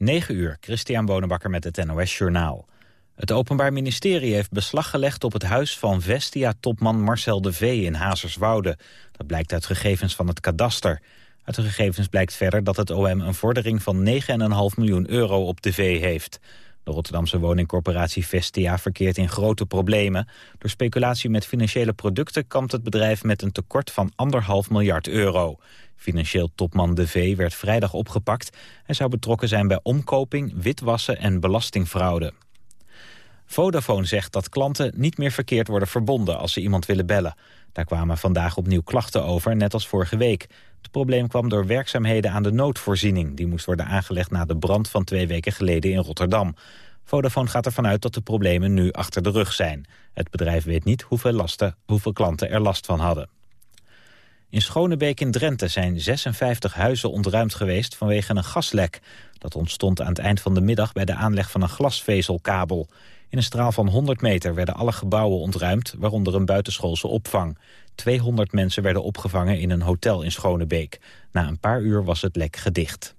9 uur, Christian Bonenbakker met het NOS Journaal. Het Openbaar Ministerie heeft beslag gelegd op het huis van Vestia-topman Marcel de V. in Hazerswoude. Dat blijkt uit gegevens van het kadaster. Uit de gegevens blijkt verder dat het OM een vordering van 9,5 miljoen euro op de V heeft. De Rotterdamse woningcorporatie Vestia verkeert in grote problemen. Door speculatie met financiële producten kampt het bedrijf met een tekort van 1,5 miljard euro. Financieel topman De V werd vrijdag opgepakt. Hij zou betrokken zijn bij omkoping, witwassen en belastingfraude. Vodafone zegt dat klanten niet meer verkeerd worden verbonden als ze iemand willen bellen. Daar kwamen vandaag opnieuw klachten over, net als vorige week. Het probleem kwam door werkzaamheden aan de noodvoorziening. Die moest worden aangelegd na de brand van twee weken geleden in Rotterdam. Vodafone gaat ervan uit dat de problemen nu achter de rug zijn. Het bedrijf weet niet hoeveel, lasten, hoeveel klanten er last van hadden. In Schonebeek in Drenthe zijn 56 huizen ontruimd geweest vanwege een gaslek. Dat ontstond aan het eind van de middag bij de aanleg van een glasvezelkabel. In een straal van 100 meter werden alle gebouwen ontruimd, waaronder een buitenschoolse opvang. 200 mensen werden opgevangen in een hotel in Schonebeek. Na een paar uur was het lek gedicht.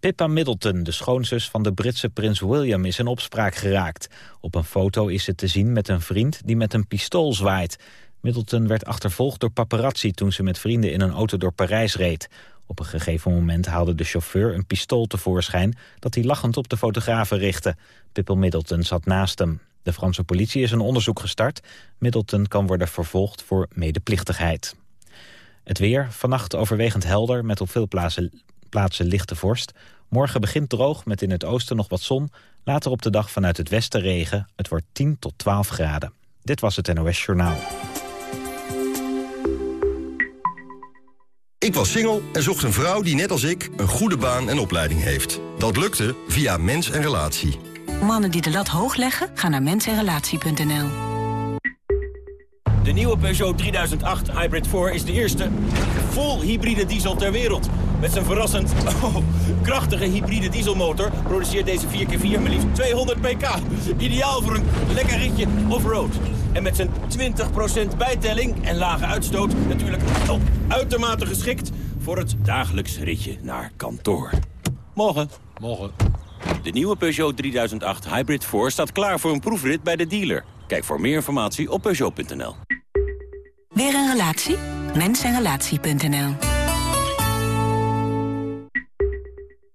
Pippa Middleton, de schoonzus van de Britse prins William, is in opspraak geraakt. Op een foto is ze te zien met een vriend die met een pistool zwaait. Middleton werd achtervolgd door paparazzi toen ze met vrienden in een auto door Parijs reed. Op een gegeven moment haalde de chauffeur een pistool tevoorschijn... dat hij lachend op de fotografen richtte. Pippa Middleton zat naast hem. De Franse politie is een onderzoek gestart. Middleton kan worden vervolgd voor medeplichtigheid. Het weer, vannacht overwegend helder met op veel plaatsen, lichte vorst. Morgen begint droog met in het oosten nog wat zon. Later op de dag vanuit het westen regen. Het wordt 10 tot 12 graden. Dit was het NOS Journaal. Ik was single en zocht een vrouw die net als ik een goede baan en opleiding heeft. Dat lukte via Mens en Relatie. Mannen die de lat hoog leggen, gaan naar mensenrelatie.nl. De nieuwe Peugeot 3008 Hybrid 4 is de eerste vol hybride diesel ter wereld. Met zijn verrassend oh, krachtige hybride dieselmotor produceert deze 4x4 maar liefst 200 pk. Ideaal voor een lekker ritje off-road. En met zijn 20% bijtelling en lage uitstoot natuurlijk oh, uitermate geschikt voor het dagelijks ritje naar kantoor. Morgen. Morgen. De nieuwe Peugeot 3008 Hybrid 4 staat klaar voor een proefrit bij de dealer. Kijk voor meer informatie op Peugeot.nl. Weer een relatie? Mensenrelatie.nl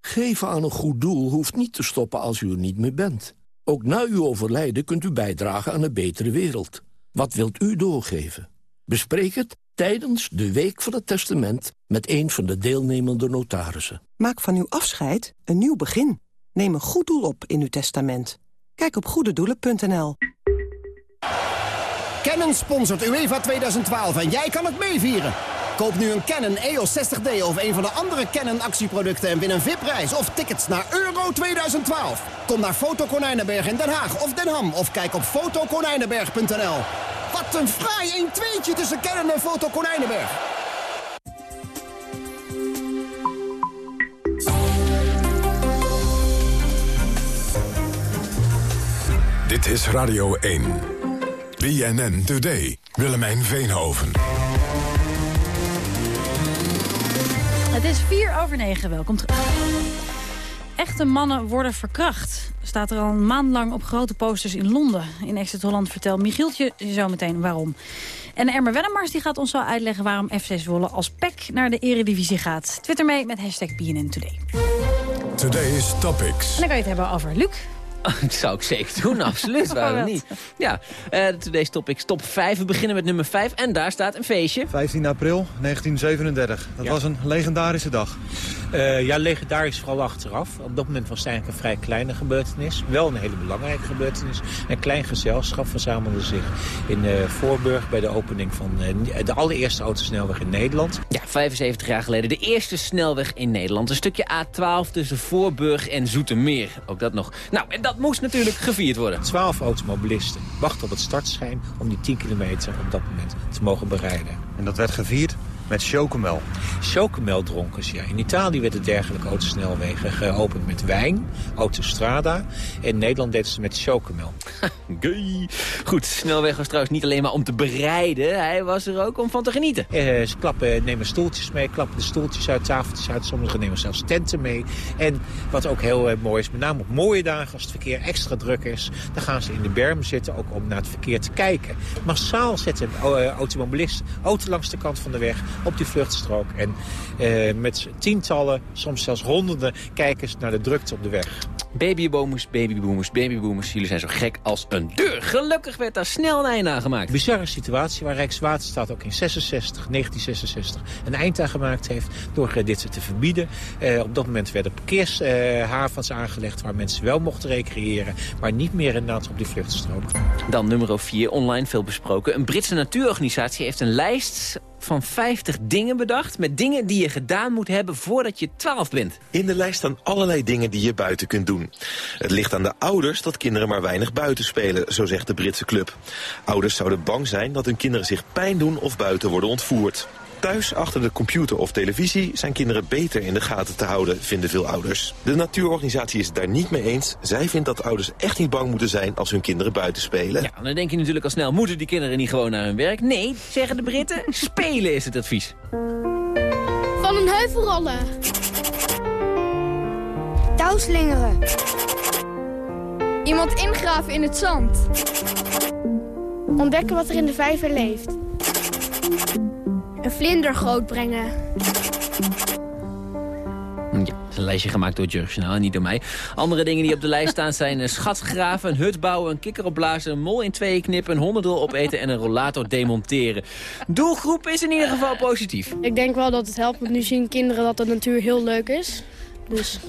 Geven aan een goed doel hoeft niet te stoppen als u er niet meer bent. Ook na uw overlijden kunt u bijdragen aan een betere wereld. Wat wilt u doorgeven? Bespreek het tijdens de Week van het Testament... met een van de deelnemende notarissen. Maak van uw afscheid een nieuw begin. Neem een goed doel op in uw testament. Kijk op goededoelen.nl. Canon sponsort UEFA 2012 en jij kan het meevieren. Koop nu een Canon EOS 60D of een van de andere Canon actieproducten... en win een VIP-reis of tickets naar Euro 2012. Kom naar Foto Konijnenberg in Den Haag of Den Ham... of kijk op fotokonijnenberg.nl. Wat een fraai 1-2'tje tussen Canon en Foto Dit is Radio 1. BNN Today. Willemijn Veenhoven. Het is 4 over 9. Welkom terug. Echte mannen worden verkracht. Staat er al een maand lang op grote posters in Londen. In Exit Holland vertelt Michieltje zo meteen waarom. En Ermer Wennemars die gaat ons zo uitleggen waarom FC Zwolle als PEC naar de eredivisie gaat. Twitter mee met hashtag BNN Today. Today's Topics. En dan kan je het hebben over Luc. Dat zou ik zeker doen, absoluut. Waarom niet? Ja, uh, today's topics top 5. We beginnen met nummer 5 en daar staat een feestje. 15 april 1937. Dat was een legendarische dag. Uh, ja, legendarisch vooral achteraf. Op dat moment was het eigenlijk een vrij kleine gebeurtenis. Wel een hele belangrijke gebeurtenis. Een klein gezelschap verzamelde zich in uh, Voorburg... bij de opening van de allereerste autosnelweg in Nederland. Ja, 75 jaar geleden de eerste snelweg in Nederland. Een stukje A12 tussen Voorburg en Zoetermeer. Ook dat nog. Nou, en dat moest natuurlijk gevierd worden. 12 automobilisten wachten op het startschijn... om die 10 kilometer op dat moment te mogen bereiden. En dat werd gevierd Met chocomel. Chocomel dronken ze, ja. In Italië werden dergelijke autosnelwegen geopend met wijn, autostrada. In Nederland deden ze met chocomel. Gay. Goed, snelweg was trouwens niet alleen maar om te bereiden. Hij was er ook om van te genieten. Eh, ze klappen, nemen stoeltjes mee, klappen de stoeltjes uit, tafeltjes uit. Sommigen nemen zelfs tenten mee. En wat ook heel eh, mooi is, met name op mooie dagen als het verkeer extra druk is... dan gaan ze in de berm zitten, ook om naar het verkeer te kijken. Massaal zetten uh, automobilisten auto langs de kant van de weg op die vluchtstrook. En eh, met tientallen, soms zelfs honderden kijkers naar de drukte op de weg. Babyboomers, babyboomers, babyboomers. Jullie zijn zo gek als een deur. Gelukkig werd daar snel een einde aan gemaakt. Bizarre situatie waar Rijkswaterstaat ook in 66, 1966 een eind aan gemaakt heeft. Door uh, dit te verbieden. Uh, op dat moment werden parkeershavens aangelegd waar mensen wel mochten recreëren. Maar niet meer inderdaad op die vluchtstrook. Dan nummer 4, online veel besproken. Een Britse natuurorganisatie heeft een lijst van 50 dingen bedacht... met dingen die je gedaan moet hebben voordat je 12 bent. In de lijst staan allerlei dingen die je buiten kunt doen. Het ligt aan de ouders dat kinderen maar weinig buiten spelen, zo zegt de Britse club. Ouders zouden bang zijn dat hun kinderen zich pijn doen of buiten worden ontvoerd. Thuis achter de computer of televisie zijn kinderen beter in de gaten te houden, vinden veel ouders. De natuurorganisatie is het daar niet mee eens. Zij vindt dat ouders echt niet bang moeten zijn als hun kinderen buiten spelen. Ja, dan denk je natuurlijk al snel, moeten die kinderen niet gewoon naar hun werk? Nee, zeggen de Britten, spelen is het advies. Van een heuvel rollen. Touwslingeren. Iemand ingraven in het zand. Ontdekken wat er in de vijver leeft. Een vlinder grootbrengen. Ja, dat is een lijstje gemaakt door Jurgjournaal en niet door mij. Andere dingen die op de lijst staan zijn een schat graven, een hut bouwen, een kikker opblazen, een mol in tweeën knippen, een hondendrol opeten en een rollator demonteren. Doelgroep is in ieder geval positief. Ik denk wel dat het helpt, want nu zien kinderen dat de natuur heel leuk is. Dus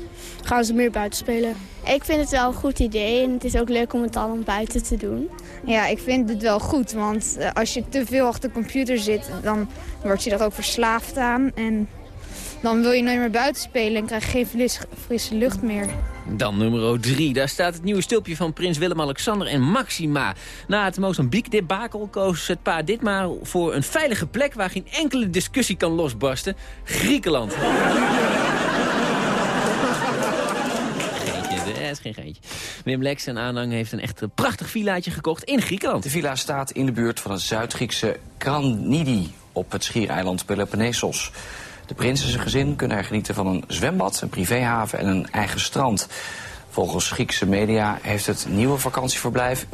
gaan ze meer buiten spelen. Ik vind het wel een goed idee en het is ook leuk om het dan buiten te doen. Ja, ik vind het wel goed, want als je te veel achter de computer zit, dan word je er ook verslaafd aan. En dan wil je nooit meer buiten spelen en krijg je geen frisse lucht meer. Dan nummer 3. Daar staat het nieuwe stulpje van prins Willem-Alexander en Maxima. Na het Mozambique-debakel koos het paar ditmaal voor een veilige plek... waar geen enkele discussie kan losbarsten. Griekenland. Geen geintje. Wim Lex en aanhang heeft een echt prachtig villaatje gekocht in Griekenland. De villa staat in de buurt van het Zuid-Griekse Kranidi op het schiereiland Peloponnesos. De prins en zijn gezin kunnen er genieten van een zwembad, een privéhaven en een eigen strand. Volgens Griekse media heeft het nieuwe vakantieverblijf 4,5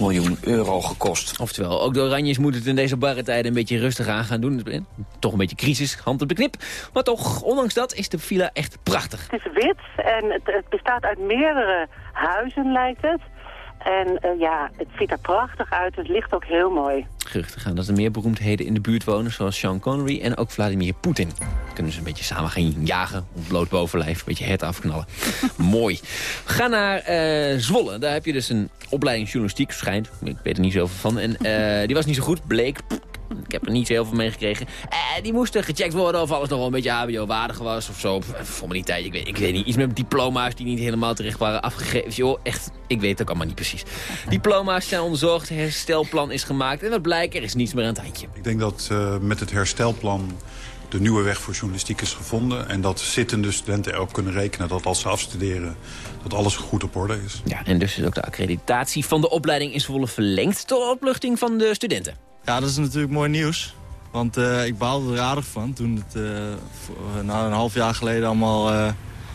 miljoen euro gekost. Oftewel, ook de Oranjes moeten het in deze barre tijden een beetje rustig aan gaan doen. Toch een beetje crisis, hand op de knip. Maar toch, ondanks dat is de villa echt prachtig. Het is wit en het, het bestaat uit meerdere huizen, lijkt het. En uh, ja, het ziet er prachtig uit. Het ligt ook heel mooi. Geruchten gaan dat er meer beroemdheden in de buurt wonen... zoals Sean Connery en ook Vladimir Poetin. Kunnen ze een beetje samen gaan jagen op bloot bovenlijf. Een beetje het afknallen. mooi. Ga naar uh, Zwolle. Daar heb je dus een opleiding journalistiek, schijnt. Ik weet er niet zoveel van. En uh, die was niet zo goed, bleek. Ik heb er niet zo heel veel mee gekregen. Eh, die moesten gecheckt worden of alles nog wel een beetje hbo-waardig was of zo. Formaliteit, ik weet, ik weet niet. Iets met diploma's die niet helemaal terecht waren afgegeven. Joh, echt, ik weet het ook allemaal niet precies. Diploma's zijn onderzocht, herstelplan is gemaakt. En wat blijkt, er is niets meer aan het handje. Ik denk dat uh, met het herstelplan de nieuwe weg voor journalistiek is gevonden. En dat zittende studenten erop kunnen rekenen dat als ze afstuderen... dat alles goed op orde is. Ja, en dus is ook de accreditatie van de opleiding in Zwolle verlengd... tot opluchting van de studenten. Ja, dat is natuurlijk mooi nieuws. Want uh, ik baalde er aardig van toen het uh, voor, nou, een half jaar geleden allemaal uh,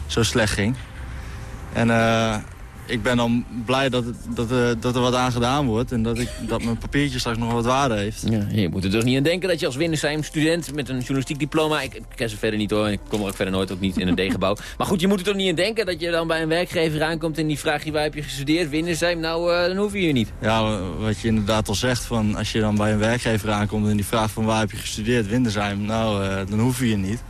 zo slecht ging. En ik ben dan blij dat, het, dat, dat, er wat aan gedaan wordt. En dat, ik, dat mijn papiertje straks nog wat waarde heeft. Ja, je moet er dus niet aan denken dat je als Windersheim student met een journalistiek diploma... Ik, ik ken ze verder niet hoor, en ik kom er ook verder nooit, ook niet in een D-gebouw. Maar goed, je moet er toch niet aan denken dat je dan bij een werkgever aankomt... en die vraagt je waar heb je gestudeerd, Windersheim, nou dan hoef je hier niet. Ja, wat je inderdaad al zegt, van als je dan bij een werkgever aankomt... en die vraagt van waar heb je gestudeerd, Windersheim, nou dan hoef je hier niet.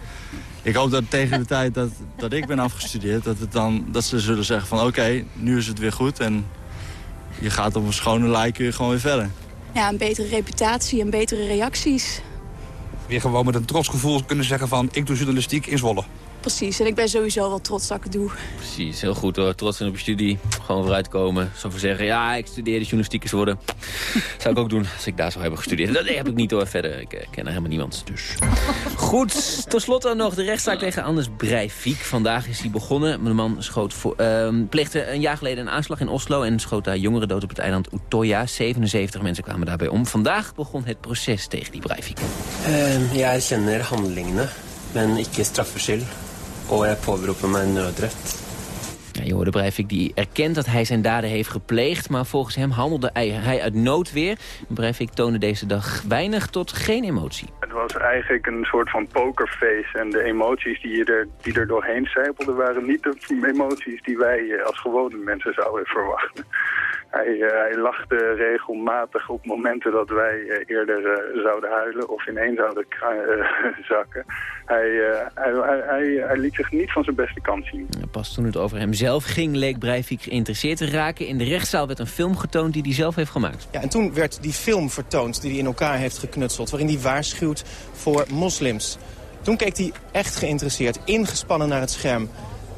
Ik hoop dat tegen de tijd dat, dat ik ben afgestudeerd... Dat, het dan, dat ze zullen zeggen van oké, nu is het weer goed... en je gaat op een schone lijn kun je gewoon weer verder. Ja, een betere reputatie en betere reacties. Weer gewoon met een trots gevoel kunnen zeggen van... ik doe journalistiek in Zwolle. precies. En ik ben sowieso wel trots dat ik het doe. Precies, heel goed hoor. Trots zijn op je studie. Gewoon vooruitkomen. Zo voor zeggen, ja, ik studeerde journalistiek worden. zou ik ook doen als ik daar zou hebben gestudeerd. Dat heb ik niet hoor. Verder, ik eh, ken er helemaal niemand. Dus. Goed, tot slot dan nog de rechtszaak tegen Anders Breivik. Vandaag is hij begonnen. De man schoot voor, uh, pleegde een jaar geleden een aanslag in Oslo... en schoot daar jongeren dood op het eiland Utoya. 77 mensen kwamen daarbij om. Vandaag begon het proces tegen die Breivik. Uh, jeg erkjenner handlingene, men ikke straffskyld. Og jeg påberoper meg nødrett. Ja, je hoorde Breivik die erkent dat hij zijn daden heeft gepleegd... maar volgens hem handelde hij uit noodweer. Breivik toonde deze dag weinig tot geen emotie. Het was eigenlijk een soort van pokerface. En de emoties die, je er, die er doorheen zijpelden... waren niet de emoties die wij als gewone mensen zouden verwachten. Hij, uh, hij, lachte regelmatig op momenten dat wij uh, eerder uh, zouden huilen of ineen zouden zakken. Hij, hij, hij, hij, liet zich niet van zijn beste kant zien. Pas toen het over hemzelf ging, leek Breivik geïnteresseerd te raken. In de rechtszaal werd een film getoond die hij zelf heeft gemaakt. Ja, en toen werd die film vertoond die hij in elkaar heeft geknutseld... waarin hij waarschuwt voor moslims. Toen keek hij echt geïnteresseerd, ingespannen naar het scherm.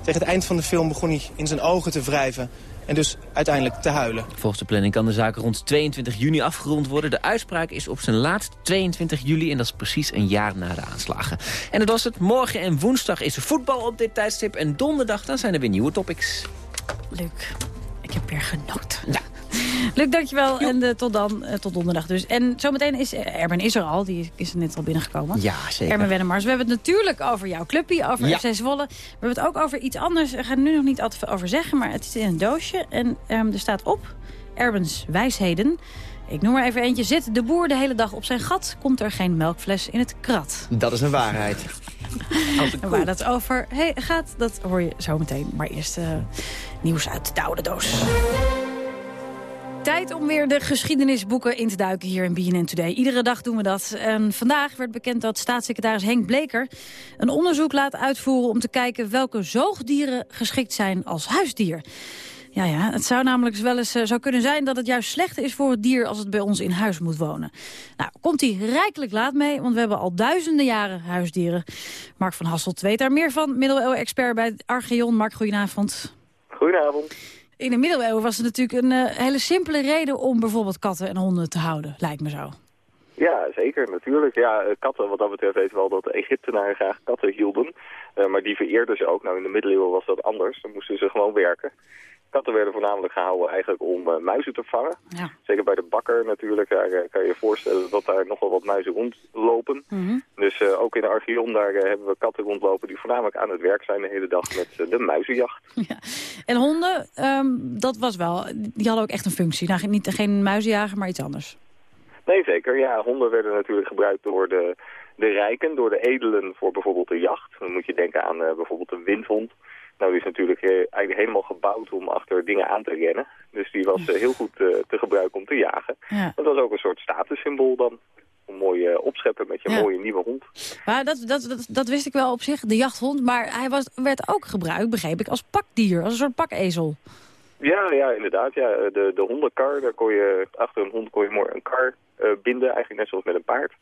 Tegen het eind van de film begon hij in zijn ogen te wrijven en dus uiteindelijk te huilen. Volgens de planning kan de zaak rond 22 juni afgerond worden. De uitspraak is op zijn laatst 22 juli en dat is precies een jaar na de aanslagen. En dat was het. Morgen en woensdag is er voetbal op dit tijdstip en donderdag dan zijn er weer nieuwe topics. Leuk. Ik heb weer genoten. Ja. Luc, dankjewel. En uh, tot dan, uh, tot donderdag dus. En zometeen is Erben is er al, die is er net al binnengekomen. Ja, zeker. Erben Wennemars. We hebben het natuurlijk over jouw clubje, over ja. FC Zwolle. We hebben het ook over iets anders. Ik ga er nu nog niet altijd veel over zeggen, maar het is in een doosje. En um, er staat op, Erbens wijsheden. Ik noem maar even eentje. Zit de boer de hele dag op zijn gat, komt er geen melkfles in het krat. Dat is een waarheid. En waar dat over hey, gaat, dat hoor je zo meteen. Maar eerst uh, nieuws uit de oude doos. Tijd om weer de geschiedenisboeken in te duiken hier in BNN Today. Iedere dag doen we dat. En vandaag werd bekend dat staatssecretaris Henk Bleker... een onderzoek laat uitvoeren om te kijken welke zoogdieren geschikt zijn als huisdier. Ja, ja, het zou namelijk wel eens uh, zou kunnen zijn dat het juist slechter is voor het dier als het bij ons in huis moet wonen. Nou, komt hij rijkelijk laat mee, want we hebben al duizenden jaren huisdieren. Mark van Hasselt weet daar meer van, middeleeuwen-expert bij Archeon. Mark, goedenavond. Goedenavond. In de middeleeuwen was het natuurlijk een uh, hele simpele reden om bijvoorbeeld katten en honden te houden, lijkt me zo. Ja, zeker, natuurlijk. Ja, katten, wat dat betreft weten we wel dat de Egyptenaren graag katten hielden. Uh, maar die vereerden ze ook. Nou, in de middeleeuwen was dat anders. Dan moesten ze gewoon werken. Katten werden voornamelijk gehouden eigenlijk om uh, muizen te vangen. Ja. Zeker bij de bakker natuurlijk. Daar uh, kan je je voorstellen dat daar nogal wat muizen rondlopen. Mhm. Mm -hmm. Dus uh, ook in de Archeon daar hebben we katten rondlopen die voornamelijk aan het werk zijn de hele dag met de muizenjacht. Ja. En honden, um, dat was wel, die hadden ook echt een functie. Nou, niet, geen muizenjager, maar iets anders. Nee, zeker. Ja, honden werden natuurlijk gebruikt door de, de rijken, door de edelen voor bijvoorbeeld de jacht. Dan moet je denken aan bijvoorbeeld een windhond. Nou, die is natuurlijk eigenlijk helemaal gebouwd om achter dingen aan te rennen. Dus die was heel goed uh, te gebruiken om te jagen. Ja. Dat was ook een soort statussymbool dan. Een mooie opscheppen met je Ja. mooie nieuwe hond. Maar dat, dat, dat, dat wist ik wel op zich, de jachthond. Maar hij was, werd ook gebruikt, begreep ik, als pakdier. Als een soort pakezel. Ja, ja, inderdaad. Ja. De, de hondenkar, daar kon je, achter een hond kon je mooi een kar uh, binden. Eigenlijk net zoals met een paard.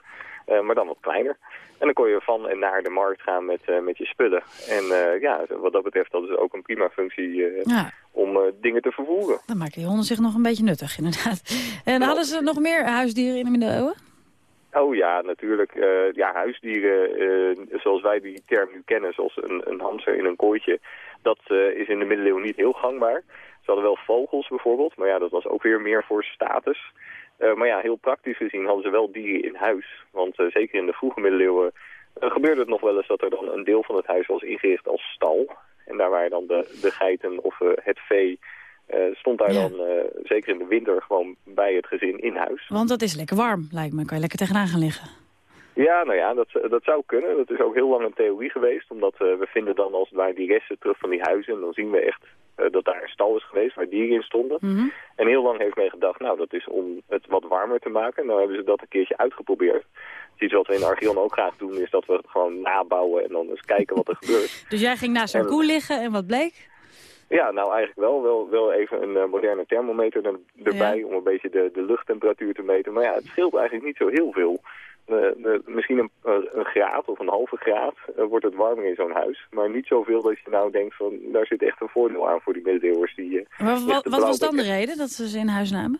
Uh, maar dan wat kleiner. En dan kon je van en naar de markt gaan met, uh, met je spullen. En uh, ja, wat dat betreft, dat is ook een prima functie ja. om dingen te vervoeren. Dan maken die honden zich nog een beetje nuttig, inderdaad. En hadden ze nog meer huisdieren in de middeleeuwen? Oh ja, natuurlijk. Uh, ja, huisdieren, uh, zoals wij die term nu kennen, zoals een, een hamster in een kooitje, dat uh, is in de middeleeuwen niet heel gangbaar. Ze hadden wel vogels bijvoorbeeld, maar ja, dat was ook weer meer voor status. Uh, maar ja, heel praktisch gezien hadden ze wel dieren in huis. Want uh, zeker in de vroege middeleeuwen uh, gebeurde het nog wel eens dat er dan een deel van het huis was ingericht als stal. En daar waren dan de, de geiten of het vee, stond daar Ja. dan zeker in de winter gewoon bij het gezin in huis. Want dat is lekker warm, lijkt me. Kan je lekker tegenaan gaan liggen. Ja, nou ja, dat, dat zou kunnen. Dat is ook heel lang een theorie geweest. Omdat we vinden dan als het ware die resten terug van die huizen. En dan zien we echt dat daar een stal is geweest waar dieren in stonden. Mhm. En heel lang heeft men gedacht, nou dat is om het wat warmer te maken. Nou hebben ze dat een keertje uitgeprobeerd. Dus iets wat we in Archeon ook graag doen is dat we het gewoon nabouwen en dan eens kijken wat er gebeurt. Dus jij ging naast een En- koe liggen en wat bleek? Ja, nou eigenlijk wel. Wel, wel even een eh, moderne thermometer er- erbij Ja. om een beetje de, de luchttemperatuur te meten. Maar ja, het scheelt eigenlijk niet zo heel veel. Eh, de- misschien een, eh, een graad of een halve graad eh, wordt het warmer in zo'n huis. Maar niet zoveel dat je nou denkt van daar zit echt een voordeel aan voor die middeleeuwers. Die, eh, Wat, wat, was dan de reden dat ze ze in huis namen?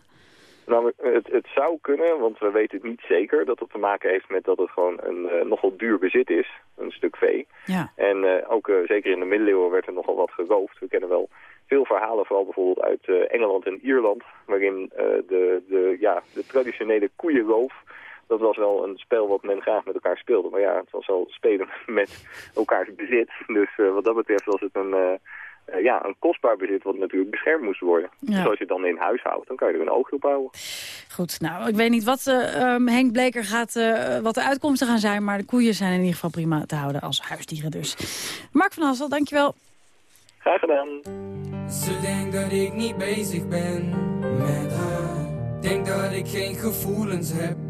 Nou, het, het zou kunnen, want we weten het niet zeker dat het te maken heeft met dat het gewoon een eh, nogal duur bezit is, een stuk vee. Ja. En eh, ook eh, zeker in de middeleeuwen werd er nogal wat geroofd. We kennen wel veel verhalen, vooral bijvoorbeeld uit eh, Engeland en Ierland, waarin eh, de, de, ja, de traditionele koeienroof, dat was wel een spel wat men graag met elkaar speelde. Maar ja, het was wel spelen met elkaars bezit. Dus eh, wat dat betreft was het een, eh, eh, ja, een kostbaar bezit wat natuurlijk beschermd moest worden. Ja. Dus als je het dan in huis houdt, dan kan je er een oogje op houden. Goed, nou, ik weet niet wat eh, ehm, Henk Bleker gaat, eh, wat de uitkomsten gaan zijn... maar de koeien zijn in ieder geval prima te houden als huisdieren dus. Mark van Hassel, dankjewel. Graag gedaan. Ze denkt dat ik niet bezig ben met haar. Denk dat ik geen gevoelens heb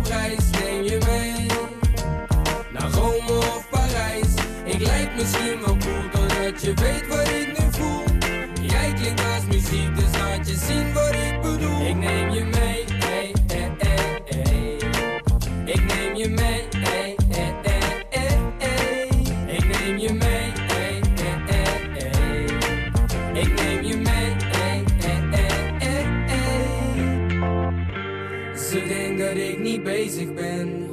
misschien wel cool, doordat je weet wat ik nu voel. Jij klinkt als muziek, dus laat je zien wat ik bedoel. Ik neem je mee, ey, ey, ey, ey. Ik neem je mee, ey, ey, ey, ey, ey. Ik neem je mee, ey, ey, ey, ey. Ik neem je mee, ey, ey, ey, ey, ey. Ze denkt dat ik niet bezig ben.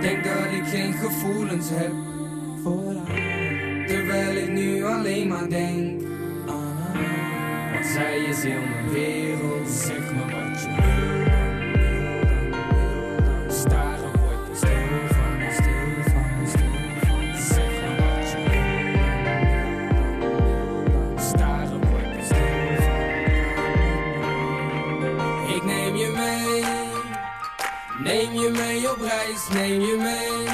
Denk dat ik geen gevoelens heb voor haar. Terwijl ik nu alleen maar denk aan zij is heel mijn wereld. Zeg me wat je wil. Neem je mee op reis, neem je mee.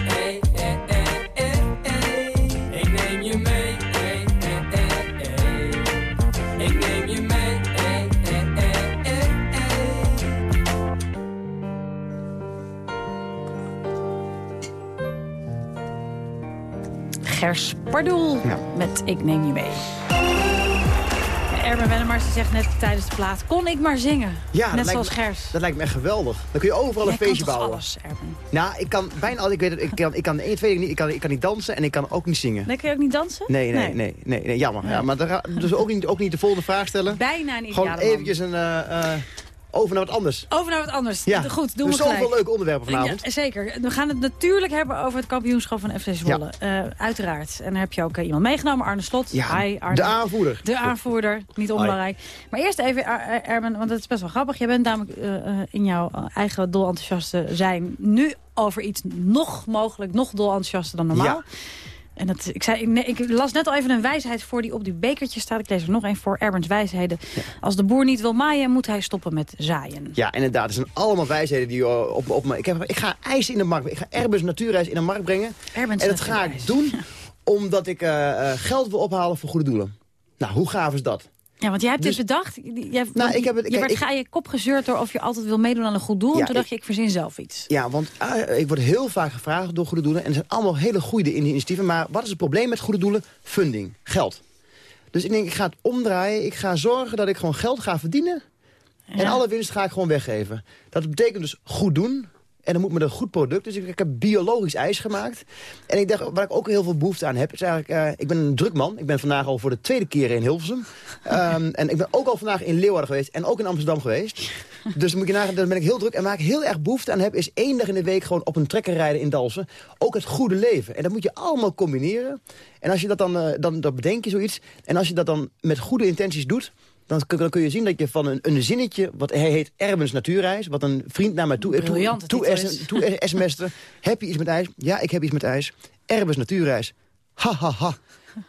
Gers Pardoel met Ik Neem Je Mee. Erben Wennemars die zegt net tijdens de plaat... kon ik maar zingen, Ja, net zoals me- Gers. Dat lijkt me echt geweldig. Dan kun je overal Jij een feestje bouwen. alles, Erben? Nou, ik kan bijna al. Ik weet het. Ik kan, ik kan één, twee dingen niet. Ik kan, ik kan niet dansen en ik kan ook niet zingen. Nee, kun je ook niet dansen? Nee, nee, nee, nee, nee, jammer. Ja, maar dan dus ook niet, ook niet de volgende vraag stellen. Bijna een Gewoon ideale eventjes een, eh, eh, over naar wat anders. Over naar wat anders. Ja. Goed, doen we gelijk. zoveel leuke onderwerpen vanavond. Ja, zeker. We gaan het natuurlijk hebben over het kampioenschap van FC Zwolle. Eh, uiteraard. En daar heb je ook eh, iemand meegenomen, Arne Slot. Ja, Hi, Arne. de aanvoerder. De aanvoerder, niet onbelangrijk. Maar eerst even, Er- Er- Erben, want het is best wel grappig. Jij bent namelijk eh, eh, in jouw eigen dolenthousiaste zijn nu over iets nog mogelijk, nog dol enthousiaster dan normaal. Ja. En dat, ik, zei, nee, ik las net al even een wijsheid voor die op die bekertje staat. Ik lees er nog een voor, Erberns wijsheden. Als de boer niet wil maaien, moet hij stoppen met zaaien. Ja, inderdaad. Het zijn allemaal wijsheden die uh, op, op me... Ik, heb, ik ga ijs in de markt... Ik ga Erbens natuurreis in de markt brengen. Erbens en dat ga ik doen omdat ik uh, uh, geld wil ophalen voor goede doelen. Nou, hoe gaaf is dat? Ja, want jij hebt dus, dus bedacht, jij, nou, ik heb het, je werd ik, ga je kop gezeurd door of je altijd wil meedoen aan een goed doel. Ja, en toen dacht je, ik verzin zelf iets. Ja, want uh, ik word heel vaak gevraagd door goede doelen. En er zijn allemaal hele goede initiatieven. Maar wat is het probleem met goede doelen? Funding, geld. Dus ik denk, ik ga het omdraaien. Ik ga zorgen dat ik gewoon geld ga verdienen. Ja. En alle winst ga ik gewoon weggeven. Dat betekent dus goed doen. En dan moet me een goed product. Dus ik, ik, heb biologisch ijs gemaakt. En ik dacht, waar ik ook heel veel behoefte aan heb... is eigenlijk, uh, ik ben een drukman. Ik ben vandaag al voor de tweede keer in Hilversum. um, en ik ben ook al vandaag in Leeuwarden geweest. En ook in Amsterdam geweest. Dus dan moet je nagaan, dan ben ik heel druk. En waar ik heel erg behoefte aan heb... is één dag in de week gewoon op een trekker rijden in Dalsen. Ook het goede leven. En dat moet je allemaal combineren. En als je dat dan, uh, dan, dan bedenk je zoiets. En als je dat dan met goede intenties doet... Dan, dan kun je zien dat je van een, een zinnetje, wat hij heet Erbens Natuurreis... wat een vriend naar mij toe, toe, toe, toe sms'te. heb je iets met ijs? Ja, ik heb iets met ijs. Erbens Natuurreis. Ha, ha, ha.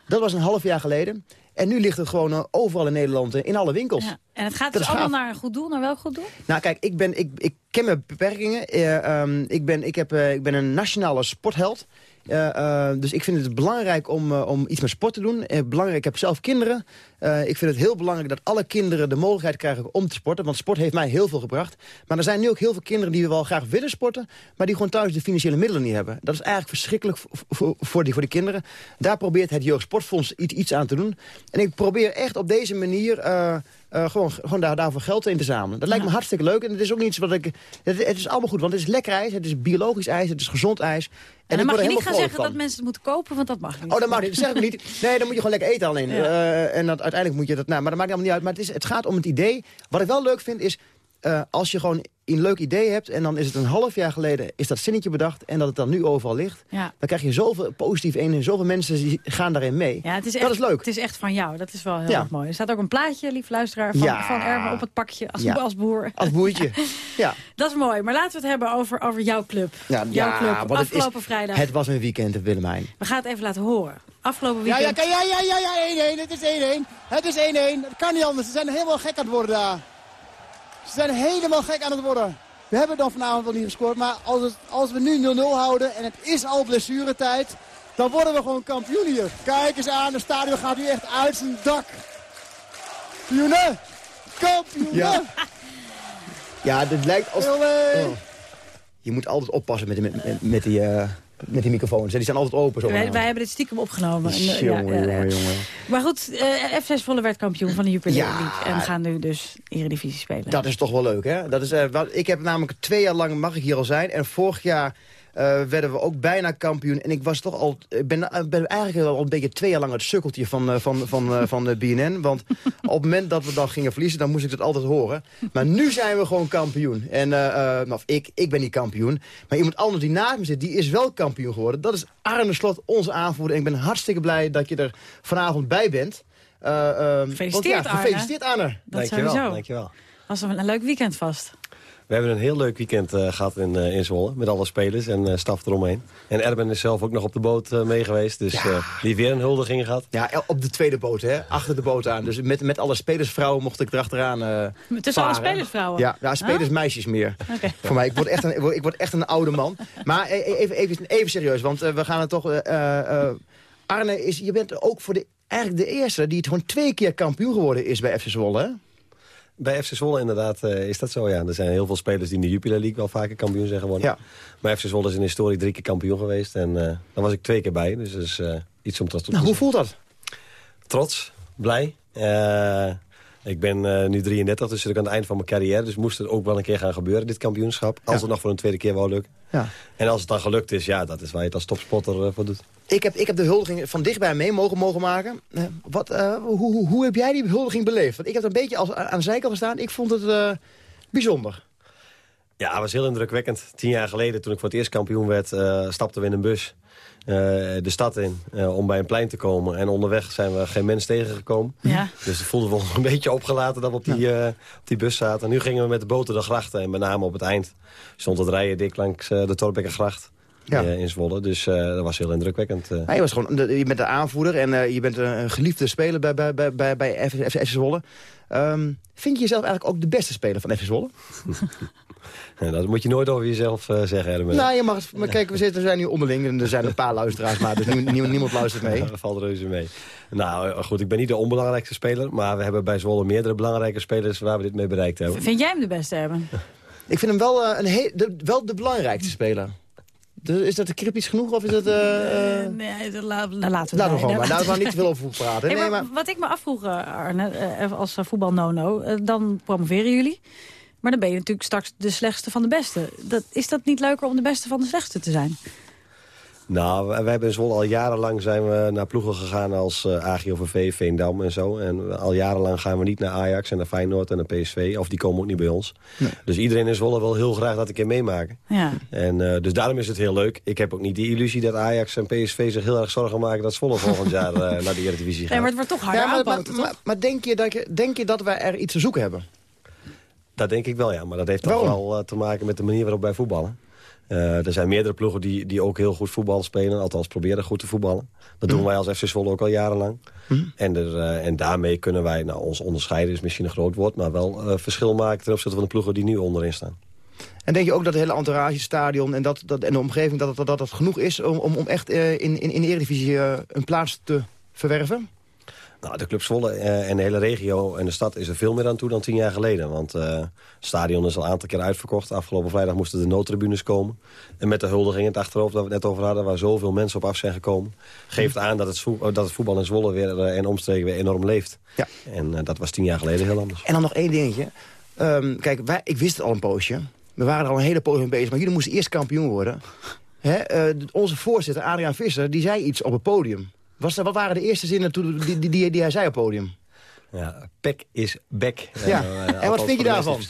Dat was een half jaar geleden. En nu ligt het gewoon uh, overal in Nederland, uh, in alle winkels. Ja. En het gaat dus allemaal naar een goed doel, naar welk goed doel? Nou kijk, ik, ben, ik, ik ken mijn beperkingen. Uh, um, ik, ben, ik, heb, ik ben een nationale sportheld. Uh, dus ik vind het belangrijk om, om iets met sport te doen. belangrijk, ik heb zelf kinderen. Ik vind het heel belangrijk dat alle kinderen de mogelijkheid krijgen om te sporten. Want sport heeft mij heel veel gebracht. Maar er zijn nu ook heel veel kinderen die wel graag willen sporten... maar die gewoon thuis de financiële middelen niet hebben. Dat is eigenlijk verschrikkelijk voor, voor, die, voor die kinderen. Daar probeert het Jeugdsportfonds iets, iets aan te doen. En ik probeer echt op deze manier... Uh, gewoon, gewoon daar, daarvoor geld in te zamelen. Dat lijkt ja. me hartstikke leuk. En het is ook niet iets wat ik... Het, het, is allemaal goed, want het is lekker ijs. Het is biologisch ijs. Het is gezond ijs. En, en dan mag je niet gaan zeggen van. dat mensen het moeten kopen, want dat mag niet. Oh, dat mag niet. Dat zeg ik niet. Nee, dan moet je gewoon lekker eten alleen. Ja. Uh, en dat, uiteindelijk moet je dat... Nou, maar dat maakt helemaal niet uit. Maar het, is, het gaat om het idee. Wat ik wel leuk vind is... Uh, als je gewoon een leuk idee hebt... en dan is het een half jaar geleden is dat zinnetje bedacht... en dat het dan nu overal ligt... Ja. dan krijg je zoveel positief in... zoveel mensen die gaan daarin mee. Ja, het is dat echt, is leuk. Het is echt van jou. Dat is wel heel ja. erg mooi. Er staat ook een plaatje, lief luisteraar, van, ja. van op het pakje als, ja. als boer. Als boertje, ja. Dat is mooi. Maar laten we het hebben over, over jouw club. Ja, jouw club. Afgelopen is, vrijdag. Het was een weekend in Willemijn. We gaan het even laten horen. Afgelopen weekend. Ja, ja, ja, ja, ja, ja 1-1. Het is 1-1. Het is 1-1. Het kan niet anders. Ze zijn helemaal gek aan het worden daar. Ze zijn helemaal gek aan het worden. We hebben dan vanavond wel niet gescoord. Maar als, het, als we nu 0-0 houden en het is al blessuretijd... dan worden we gewoon kampioen hier. Kijk eens aan, het stadion gaat nu echt uit zijn dak. Kampioenen! Kampioenen! Ja, ja dit lijkt als... Oh. Je moet altijd oppassen met, met, met, met die... Uh met die microfoons. Die zijn altijd open. Zo wij, wij hebben dit stiekem opgenomen. En, jongen, ja, jongen, jongen. Maar goed, uh, F6 Volle werd kampioen van de Jupiler ja, League. En gaan nu dus Eredivisie spelen. Dat is toch wel leuk, hè? Dat is, uh, wat, ik heb namelijk twee jaar lang, mag ik hier al zijn. En vorig jaar uh, werden we ook bijna kampioen. En ik was toch al, ik ben, ben eigenlijk al een beetje twee jaar lang het sukkeltje van, uh, van, van, uh, van de BNN. Want op het moment dat we dan gingen verliezen, dan moest ik dat altijd horen. Maar nu zijn we gewoon kampioen. En of ik, ik ben niet kampioen. Maar iemand anders die naast me zit, die is wel kampioen geworden. Dat is Arne Slot, onze aanvoerder. En ik ben hartstikke blij dat je er vanavond bij bent. gefeliciteerd, ja, gefeliciteerd Arne. Dat dankjewel, sowieso. dankjewel. Was een leuk weekend vast. We hebben een heel leuk weekend uh, gehad in, uh, in Zwolle. Met alle spelers en uh, staf eromheen. En Erben is zelf ook nog op de boot mee geweest. Dus ja. die weer een huldiging gehad. Ja, op de tweede boot, hè? Achter de boot aan. Dus met, met alle spelersvrouwen mocht ik erachteraan Tussen alle spelersvrouwen? Ja, ja spelersmeisjes meer. Okay. Voor mij. Ik word, echt een, ik word echt een oude man. Maar even, even, even serieus, want we gaan het toch... Arne, is, je bent ook voor de, eigenlijk de eerste die het gewoon twee keer kampioen geworden is bij FC Zwolle, hè? Bij FC Zwolle inderdaad uh, is dat zo, ja. Er zijn heel veel spelers die in de Jupiler League wel vaker kampioen zijn geworden. Ja. Maar FC Zwolle is in de historie drie keer kampioen geweest. En uh, daar was ik twee keer bij, dus dat is uh, iets om trots op te nou, Hoe voelt dat? Trots, blij. Ik ben nu 33, dus ik aan het eind van mijn carrière. Dus moest het ook wel een keer gaan gebeuren, dit kampioenschap. Als Ja. het nog voor een tweede keer wou lukken. Ja. En als het dan gelukt is, ja, dat is waar je het als topspotter voor doet. Ik heb, ik heb de huldiging van dichtbij mee mogen, mogen maken. Uh, wat, hoe, hoe, hoe heb jij die huldiging beleefd? Want ik heb er een beetje als, aan de zijkant gestaan. Ik vond het bijzonder. Ja, het was heel indrukwekkend. Tien jaar geleden, toen ik voor het eerst kampioen werd, stapten we in een bus. Eh, de stad in eh, om bij een plein te komen. En onderweg zijn we geen mens tegengekomen. Ja. Dus het voelde we ons een beetje opgelaten dat we op die, eh, op die bus zaten. En nu gingen we met de boten de grachten. En met name op het eind stond het rijden dik langs de Torbekkergracht Ja. eh, in Zwolle. Dus eh, dat was heel indrukwekkend. eh. Ja, je, was gewoon, je bent de aanvoerder en eh, je bent een, een geliefde speler bij, bij, bij, bij, bij FC, Zwolle. Ehm, vind je jezelf eigenlijk ook de beste speler van FC Zwolle? Dat moet je nooit over jezelf eh, zeggen, Erwin. Nou, je mag het, maar kijk, we, zitten, we zijn nu onderling en er zijn een paar luisteraars, maar dus nie- nie- niemand luistert mee. dat valt reuze mee. Nou goed, ik ben niet de onbelangrijkste speler. Maar we hebben bij Zwolle meerdere belangrijke spelers waar we dit mee bereikt hebben. Vind jij hem de beste, Erben? Ik vind hem wel, eh, een wel de belangrijkste speler. Dus is dat cryptisch genoeg of is dat... eh, eh, Nee, dat la- nou, laten we Laten we gewoon maar. Laten we maar niet te veel over voetbal praten. Hey, Nee, maar maar, Wat ik me afvroeg, eh, Arne, als voetbalnono, dan promoveren jullie. Maar dan ben je natuurlijk straks de slechtste van de beste. Dat, is dat niet leuker om de beste van de slechtste te zijn? Nou, wij wij hebben in Zwolle al jarenlang zijn we naar ploegen gegaan als eh AGOVV, Veendam en zo. En we- al jarenlang gaan we niet naar Ajax en naar Feyenoord en naar PSV. Of die komen ook niet bij ons. Dus iedereen in Zwolle wil heel graag dat een keer meemaken. Ja. En, eh, dus daarom is het heel leuk. Ik heb ook niet die illusie dat Ajax en PSV zich heel erg zorgen maken... dat Zwolle volgend jaar eh, naar de Eredivisie gaat. Nee, maar het wordt toch harder ja, maar, aanpakken, maar, maar, maar denk, je dat je, denk je dat wij er iets te zoeken hebben? Dat denk ik wel, ja. Maar dat heeft toch wel te maken met de manier waarop wij voetballen. Eh, er zijn meerdere ploegen die, die ook heel goed voetbal spelen. Althans, proberen goed te voetballen. Dat doen Mhm. wij als FC Zwolle ook al jarenlang. En, er, eh, en daarmee kunnen wij, nou, ons onderscheiden is misschien een groot woord... maar wel eh, verschil maken ten opzichte van de ploegen die nu onderin staan. En denk je ook dat het hele entourage, stadion en, dat, dat, en de omgeving... dat dat het genoeg is om, om, om echt in, in, in de Eredivisie een plaats te verwerven? Nou, de Club Zwolle eh, en de hele regio en de stad is er veel meer aan toe dan tien jaar geleden. Want eh, het stadion is al een aantal keer uitverkocht. Afgelopen vrijdag moesten de noodtribunes komen. En met de huldiging in het achterhoofd dat we het net over hadden... waar zoveel mensen op af zijn gekomen... geeft aan dat het, voe- dat het voetbal in Zwolle weer eh, en omstreken weer enorm leeft. Ja. En eh, dat was tien jaar geleden heel anders. En dan nog één dingetje. Ehm, kijk, wij, ik wist het al een poosje. We waren er al een hele poos mee bezig. Maar jullie moesten eerst kampioen worden. Hè? eh, onze voorzitter, Adriaan Visser, die zei iets op het podium. Was, wat waren de eerste zinnen toen, die, die, die, die hij zei op het podium? Ja, pek is bek. Ja. Eh, En wat althans vind je daarvan?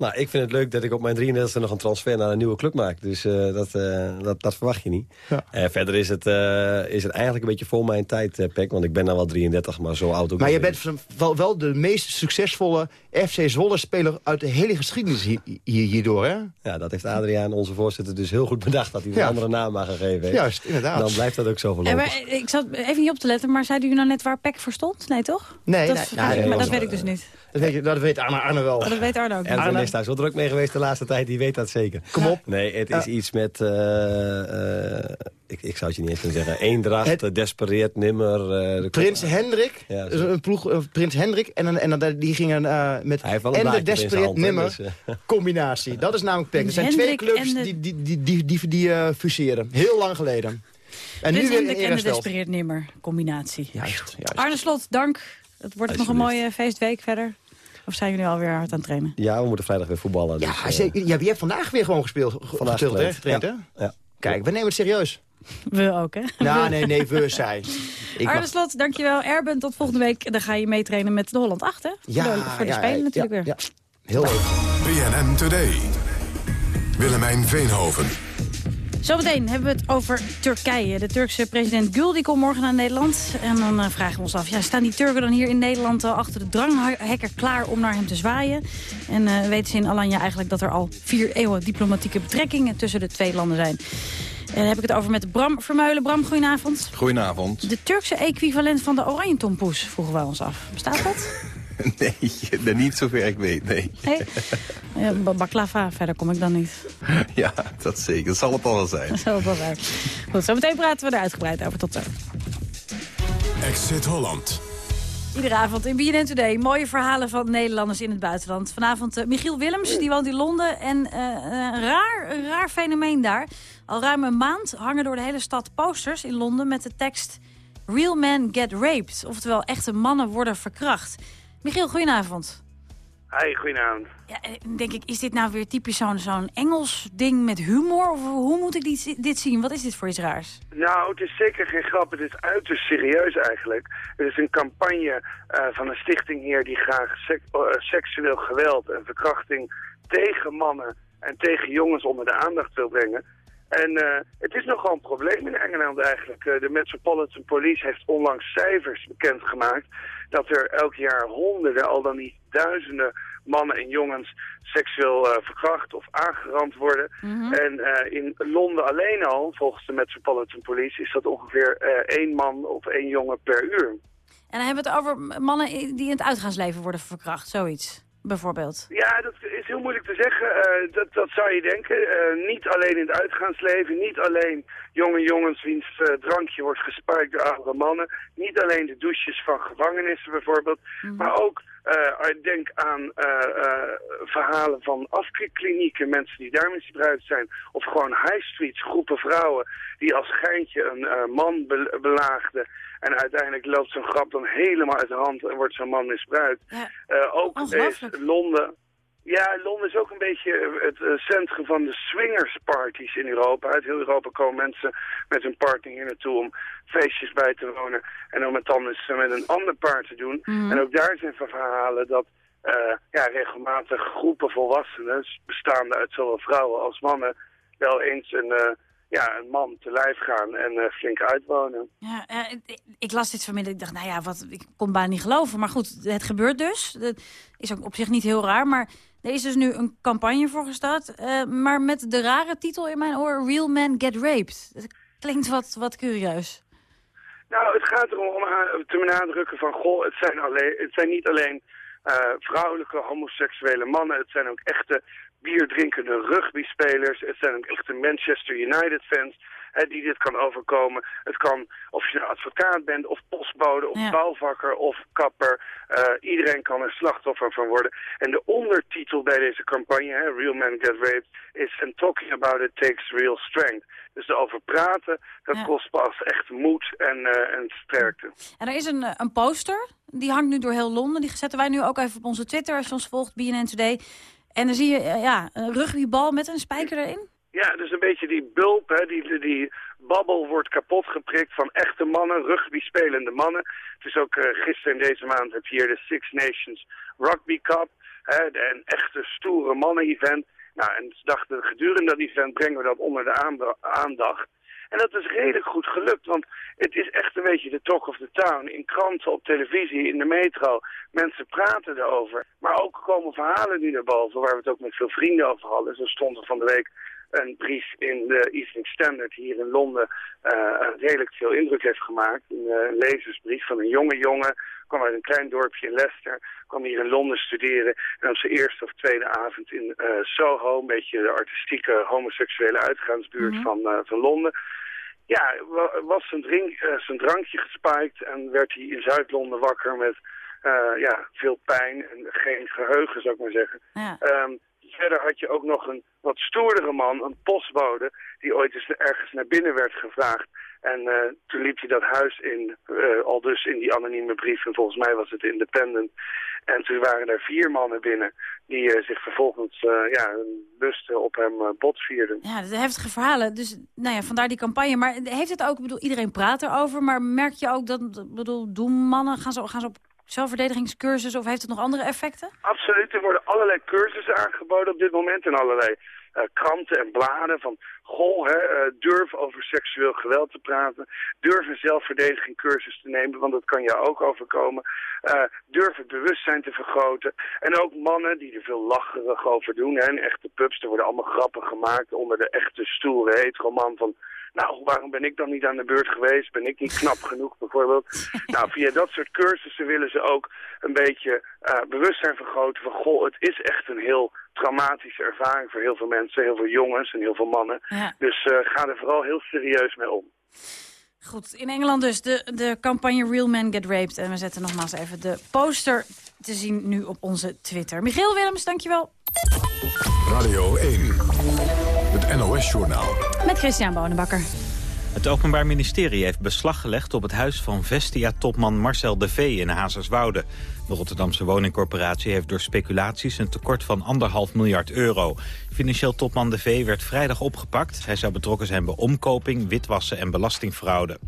Nou, ik vind het leuk dat ik op mijn 33e nog een transfer naar een nieuwe club maak. Dus eh, dat, eh, dat, dat verwacht je niet. Eh, verder is het, eh, is het eigenlijk een beetje voor mijn tijd, Pek. Want ik ben dan wel 33, maar zo oud ook Maar je bent wel, wel de meest succesvolle FC Zwolle-speler uit de hele geschiedenis hier, hier- hierdoor, hè? Ja, dat heeft Adriaan, onze voorzitter, dus heel goed bedacht... dat hij een Ja. andere naam aan gegeven heeft. Juist, inderdaad. Dan blijft dat ook zo maar, eh, ik zat even niet op te letten, maar zei u nou net waar PEC voor stond? Nee, toch? Nee, dat, nee, maar nee, dat nee, weet ik dus niet. Dat weet, je, dat weet Arne, Arne wel. Oh, dat weet Arno ook niet. Erwin is daar zo druk mee geweest de laatste tijd, die weet dat zeker. Kom op. Nee, het is iets met... eh, eh, ik, ik zou het je niet eens kunnen zeggen. Eendracht, eh, despereerd, nimmer... eh, de- Prins Hendrik, Ja, zo. een ploeg, Prins Hendrik, en, dan- en die gingen eh, met Hij heeft wel een en de hè, Nimmer dus, combinatie. Dat is namelijk PEC. Er zijn twee clubs en de- die, die, die, die, die, die eh, fuseren. Heel lang geleden. En Prins nu weer in Hendrik en de. Despereerd Nimmer combinatie. Juist, juist. Arne Slot, dank. Het wordt nog een mooie feestweek verder. Of zijn jullie alweer hard aan het trainen? Ja, we moeten vrijdag weer voetballen. Dus, Ja, eh, zeker. ja, je hebt vandaag weer gewoon gespeeld. ge- Vandaag Getild, hè? getraind. Getraind, hè? ja. Kijk, we nemen het serieus. We ook, hè? Nou, nee, nee, we zij. Ik Arne mag- Slot, dankjewel. Erben, tot volgende week. Dan ga je meetrainen met de Holland 8, hè? Ja, voor de, voor de ja, Spelen ja, natuurlijk ja, weer. ja. Heel leuk. BNN Today. Willemijn Veenhoven. Zometeen hebben we het over Turkije. De Turkse president Gül die komt morgen naar Nederland. En dan eh, vragen we ons af, ja, staan die Turken dan hier in Nederland... eh, achter de dranghekker klaar om naar hem te zwaaien? En eh weten ze in Alanya eigenlijk dat er al vier eeuwen diplomatieke betrekkingen... tussen de twee landen zijn? En dan heb ik het over met Bram Vermeulen. Bram, goedenavond. Goedenavond. De Turkse equivalent van de oranje tompoes, vroegen wij ons af. Bestaat dat? Nee, niet zover ik weet, nee. Baklava, verder kom ik dan niet. Ja, dat zeker. Dat zal het al wel zijn. Dat zal het wel zijn. Goed, zometeen praten we er uitgebreid over. Tot zo. Exit Holland. Iedere avond in BNN Today. Mooie verhalen van Nederlanders in het buitenland. Vanavond eh, Michiel Willems, die woont in Londen. En eh, een, raar, een raar fenomeen daar. Al ruim een maand hangen door de hele stad posters in Londen... met de tekst Real men get raped. Oftewel, echte mannen worden verkracht. Michiel, goedenavond. Hi, goedenavond. Ja, eh, denk ik, is dit nou weer typisch zo'n zo'n Engels ding met humor? Of hoe moet ik dit, dit zien? Wat is dit voor iets raars? Nou, het is zeker geen grap. Het is uiterst serieus eigenlijk. Het is een campagne eh, van een stichting hier die graag sek- eh, seksueel geweld en verkrachting tegen mannen en tegen jongens onder de aandacht wil brengen. En uh, het is nogal een probleem in Engeland eigenlijk. Uh, de Metropolitan Police heeft onlangs cijfers bekendgemaakt... dat er elk jaar honderden, al dan niet duizenden mannen en jongens seksueel uh, verkracht of aangerand worden. Mm -hmm. En in Londen alleen al, volgens de Metropolitan Police, is dat ongeveer één man of één jongen per uur. En dan hebben we het over mannen die in het uitgaansleven worden verkracht, zoiets bijvoorbeeld? Ja, dat is heel moeilijk te zeggen. Uh, dat, dat zou je denken. Uh, niet alleen in het uitgaansleven, niet alleen jonge jongens wiens uh, drankje wordt gespijkt door andere mannen. Niet alleen de douches van gevangenissen bijvoorbeeld, mm -hmm. maar ook ik denk aan verhalen van afkikklinieken, mensen die daar misbruikt zijn. Of gewoon high streets, groepen vrouwen die als geintje een man be belaagden. En uiteindelijk loopt zo'n grap dan helemaal uit de hand en wordt zo'n man misbruikt. Ja. Uh, ook is Londen... Ja, Londen is ook een beetje het uh, centrum van de swingersparties in Europa. Uit heel Europa komen mensen met hun partner hier naartoe om feestjes bij te wonen. En om het dan eens met een ander paar te doen. Mm. En ook daar zijn verhalen dat uh, ja, regelmatig groepen volwassenen, bestaande uit zowel vrouwen als mannen, wel eens een ja, een man te lijf gaan en uh, flink uitwonen. Ja, uh, ik, ik, las dit vanmiddag. Ik dacht, nou ja, wat, ik kon bijna niet geloven. Maar goed, het gebeurt dus. Dat is ook op zich niet heel raar. Maar er is dus nu een campagne voor gestart. Uh, maar met de rare titel in mijn oor, Real Men Get Raped. Dat klinkt wat, wat curieus. Nou, het gaat erom om te benadrukken van... goh, het zijn, alleen, het zijn niet alleen vrouwelijke homoseksuele mannen. Het zijn ook echte bierdrinkende rugbyspelers. Het zijn ook echte Manchester United fans hè, die dit kan overkomen. Het kan, of je nou advocaat bent, of postbode, of ja. bouwvakker, of kapper. Uh, iedereen kan er slachtoffer van worden. En de ondertitel bij deze campagne, hè, Real Men Get Raped, is And Talking About It Takes Real Strength. Dus erover praten, dat ja. kost pas echt moed en, uh, en sterkte. En er is een, een poster, die hangt nu door heel Londen. Die zetten wij nu ook even op onze Twitter, als je ons volgt, BNN Today. En dan zie je ja, een rugbybal met een spijker erin? Ja, dus een beetje die bulp, hè, die, die babbel wordt kapot geprikt van echte mannen, rugby spelende mannen. Het is ook uh, gisteren in deze maand heb je hier de Six Nations Rugby Cup, hè, een echte stoere mannen-event. Nou, en ze dachten gedurende dat event brengen we dat onder de aandacht. En dat is redelijk goed gelukt, want het is echt een beetje de talk of the town. In kranten, op televisie, in de metro. Mensen praten erover. Maar ook komen verhalen nu naar boven, waar we het ook met veel vrienden over hadden. Zo stond er van de week een brief in de Evening Standard hier in Londen uh, redelijk veel indruk heeft gemaakt. Een, uh, een lezersbrief van een jonge jongen, kwam uit een klein dorpje in Leicester, kwam hier in Londen studeren. En op zijn eerste of tweede avond in uh, Soho, een beetje de artistieke homoseksuele uitgaansbuurt mm -hmm. van, van Londen. Ja, was zijn, drink, zijn drankje gespiked en werd hij in Zuid-Londen wakker met ja, veel pijn en geen geheugen, zou ik maar zeggen. Ja. Um, verder had je ook nog een wat stoerdere man, een postbode, die ooit eens ergens naar binnen werd gevraagd. En uh, toen liep hij dat huis in, uh, al dus in die anonieme brief, en volgens mij was het independent. En toen waren er vier mannen binnen die uh, zich vervolgens ja, lust op hem botvierden. Ja, dat heftige verhalen. Dus nou ja, vandaar die campagne. Maar heeft het ook, bedoel, iedereen praat erover, maar merk je ook dat, bedoel, doen mannen, gaan ze, gaan ze zelfverdedigingscursus of heeft het nog andere effecten? Absoluut, er worden allerlei cursussen aangeboden op dit moment in allerlei uh, kranten en bladen van goh, hè, uh, durf over seksueel geweld te praten, durf een zelfverdedigingcursus te nemen, want dat kan jou ook overkomen, uh, durf het bewustzijn te vergroten en ook mannen die er veel lacherig over doen, in echte pubs, er worden allemaal grappen gemaakt onder de echte stoere heteroman van nou, waarom ben ik dan niet aan de beurt geweest? Ben ik niet knap genoeg bijvoorbeeld? nou, via dat soort cursussen willen ze ook een beetje uh, bewustzijn vergroten van... goh, het is echt een heel traumatische ervaring voor heel veel mensen, heel veel jongens en heel veel mannen. Ja. Dus uh, ga er vooral heel serieus mee om. Goed, in Engeland dus de, de campagne Real Men Get Raped. En we zetten nogmaals even de poster te zien nu op onze Twitter. Michiel Willems, dankjewel. Radio 1, het NOS-journaal. Met Christian Bonenbakker. Het Openbaar Ministerie heeft beslag gelegd op het huis van Vestia-topman Marcel de V in Hazerswoude. De Rotterdamse woningcorporatie heeft door speculaties een tekort van anderhalf miljard euro. Financieel topman de V werd vrijdag opgepakt. Hij zou betrokken zijn bij omkoping, witwassen en belastingfraude.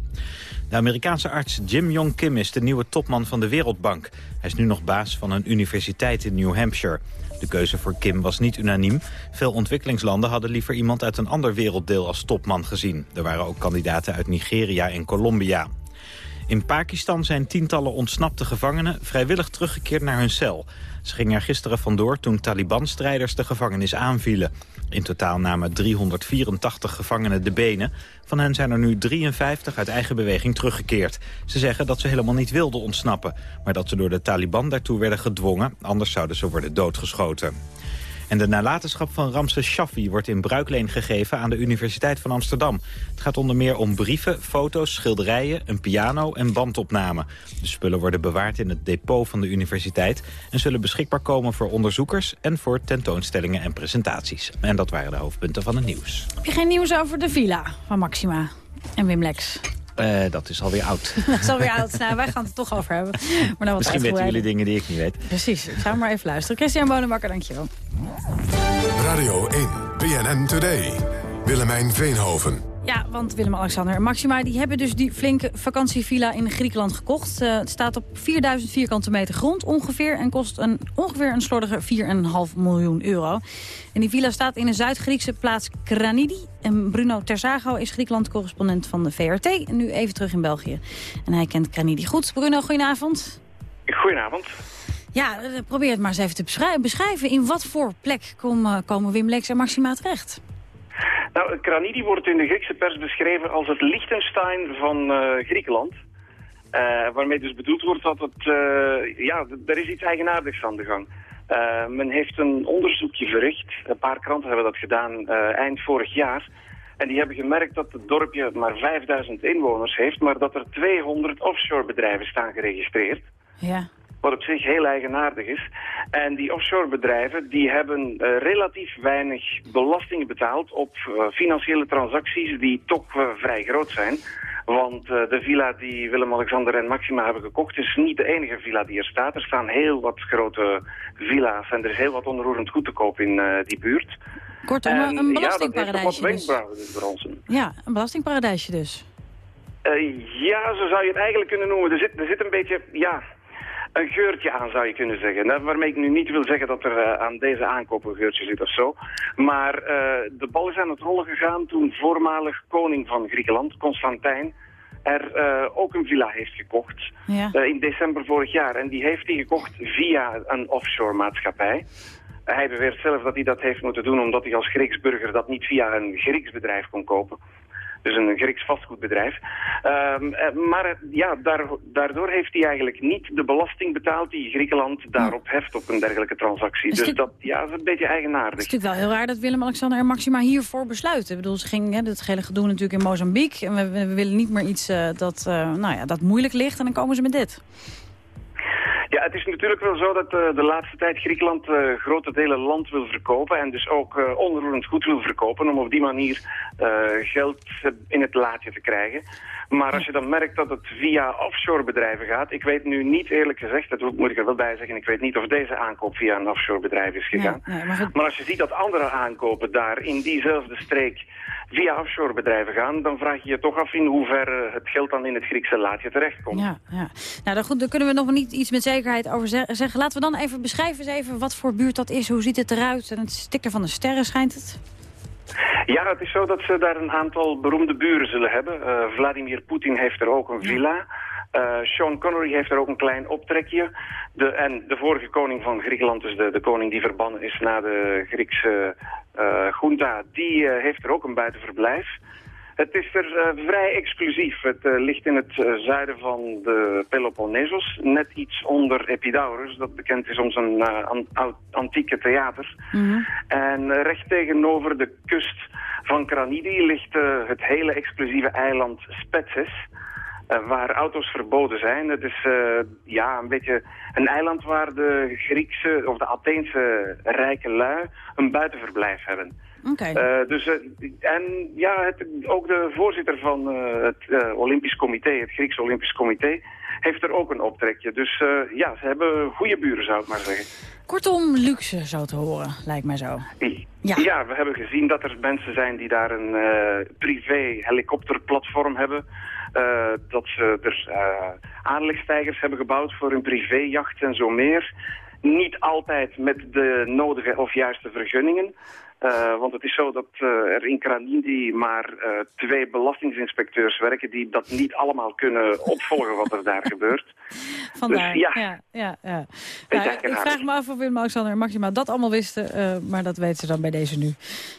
De Amerikaanse arts Jim Yong Kim is de nieuwe topman van de Wereldbank. Hij is nu nog baas van een universiteit in New Hampshire. De keuze voor Kim was niet unaniem. Veel ontwikkelingslanden hadden liever iemand uit een ander werelddeel als topman gezien. Er waren ook kandidaten uit Nigeria en Colombia. In Pakistan zijn tientallen ontsnapte gevangenen vrijwillig teruggekeerd naar hun cel. Ze gingen er gisteren vandoor toen Taliban-strijders de gevangenis aanvielen. In totaal namen 384 gevangenen de benen. Van hen zijn er nu 53 uit eigen beweging teruggekeerd. Ze zeggen dat ze helemaal niet wilden ontsnappen... maar dat ze door de Taliban daartoe werden gedwongen... anders zouden ze worden doodgeschoten. En de nalatenschap van Ramses Shaffi wordt in bruikleen gegeven aan de Universiteit van Amsterdam. Het gaat onder meer om brieven, foto's, schilderijen, een piano en bandopnamen. De spullen worden bewaard in het depot van de universiteit... en zullen beschikbaar komen voor onderzoekers en voor tentoonstellingen en presentaties. En dat waren de hoofdpunten van het nieuws. Heb je geen nieuws over de villa van Maxima en Wim Lex? Uh, dat is alweer oud. dat is alweer oud. Nou, wij gaan het er toch over hebben. Maar dan Misschien weten jullie dingen die ik niet weet. Precies. Ik ga maar even luisteren. Christian Bonenbakker, dankjewel. Radio 1, BNN Today. Willemijn Veenhoven. Ja, want Willem-Alexander en Maxima die hebben dus die flinke vakantievilla in Griekenland gekocht. Uh, het staat op 4000 vierkante meter grond ongeveer... en kost een, ongeveer een slordige 4,5 miljoen euro. En die villa staat in een Zuid-Griekse plaats Kranidi. En Bruno Terzago is Griekenland-correspondent van de VRT. En nu even terug in België. En hij kent Kranidi goed. Bruno, goedenavond. Goedenavond. Ja, eh, probeer het maar eens even te beschrijven. In wat voor plek komen, komen Wim Lex en Maxima terecht? Nou, Kranidi wordt in de Griekse pers beschreven als het Liechtenstein van uh, Griekenland. Uh, waarmee dus bedoeld wordt dat het, uh, ja, er is iets eigenaardigs aan de gang. men heeft een onderzoekje verricht, een paar kranten hebben dat gedaan eind vorig jaar. En die hebben gemerkt dat het dorpje maar 5000 inwoners heeft, maar dat er 200 offshore bedrijven staan geregistreerd. Ja wat op zich heel eigenaardig is. En die offshore bedrijven die hebben uh, relatief weinig belasting betaald op uh, financiële transacties die toch uh, vrij groot zijn. Want de villa die Willem-Alexander en Maxima hebben gekocht is niet de enige villa die er staat. Er staan heel wat grote villa's en er is heel wat onroerend goed te koop in die buurt. Kortom, en, een belastingparadijsje ja, dat dus. dus. Ja, een belastingparadijsje dus. ja, zo zou je het eigenlijk kunnen noemen. Er zit, er zit een beetje, ja, een geurtje aan, zou je kunnen zeggen. Nou, waarmee ik nu niet wil zeggen dat er uh, aan deze aankoop een geurtje zit of zo. Maar uh, de bal is aan het rollen gegaan toen voormalig koning van Griekenland, Constantijn, er uh, ook een villa heeft gekocht. Ja. in december vorig jaar. En die heeft hij gekocht via een offshore maatschappij. Hij beweert zelf dat hij dat heeft moeten doen omdat hij als Grieks burger dat niet via een Grieks bedrijf kon kopen. Dus een Grieks vastgoedbedrijf. Um, maar ja, daardoor heeft hij eigenlijk niet de belasting betaald die Griekenland daarop heft op een dergelijke transactie. Is dus dit... dat ja, is een beetje eigenaardig. Het is natuurlijk wel heel raar dat Willem-Alexander en Maxima hiervoor besluiten. Ik bedoel, ze ging hè, het hele gedoe natuurlijk in Mozambique. En we, we willen niet meer iets uh, dat, uh, nou ja, dat moeilijk ligt. En dan komen ze met dit. Ja, het is natuurlijk wel zo dat uh, de laatste tijd Griekenland uh, grote delen land wil verkopen en dus ook uh, onroerend goed wil verkopen om op die manier geld in het laadje te krijgen. Maar als je dan merkt dat het via offshore bedrijven gaat, ik weet nu niet eerlijk gezegd, dat moet ik er wel bij zeggen, ik weet niet of deze aankoop via een offshore bedrijf is gegaan. Nee, nee, maar, het... maar als je ziet dat andere aankopen daar in diezelfde streek via offshore bedrijven gaan, dan vraag je je toch af in hoeverre het geld dan in het Griekse laadje terechtkomt. Ja, ja. Nou, dan, goed, daar kunnen we nog niet iets met zekerheid over zeggen. Laten we dan even beschrijven eens even wat voor buurt dat is. Hoe ziet het eruit? En het stikken van de sterren schijnt het? Ja, het is zo dat ze daar een aantal beroemde buren zullen hebben. Uh, Vladimir Poetin heeft er ook een villa. Uh, Sean Connery heeft er ook een klein optrekje. De, en de vorige koning van Griekenland, dus de, de koning die verbannen is na de Griekse uh, junta, die heeft er ook een buitenverblijf. Het is er uh, vrij exclusief. Het uh, ligt in het uh, zuiden van de Peloponnesos, net iets onder Epidaurus, dat bekend is om zijn an antieke theater. Mm -hmm. En recht tegenover de kust van Kranidi ligt het hele exclusieve eiland Spetses. waar auto's verboden zijn. Het is ja, een beetje een eiland waar de Griekse of de Atheense rijke lui een buitenverblijf hebben. Okay. Uh, dus, uh, en ja, het, ook de voorzitter van uh, het Olympisch Comité, het Grieks Olympisch Comité, heeft er ook een optrekje. Dus ja, ze hebben goede buren, zou ik maar zeggen. Kortom, luxe zo te horen, lijkt mij zo. Ja, ja we hebben gezien dat er mensen zijn die daar een privé helikopterplatform hebben. dat ze er aanlegstijgers hebben gebouwd voor hun privéjacht en zo meer. Niet altijd met de nodige of juiste vergunningen. Uh, want het is zo dat uh, er in Kranindi maar uh, twee belastingsinspecteurs werken... die dat niet allemaal kunnen opvolgen wat er daar gebeurt. Vandaar, dus, ja. ja, ja, ja. Nou, ik vraag me af of Willem-Alexander en Maxima dat allemaal wisten... maar dat weten ze dan bij deze nu.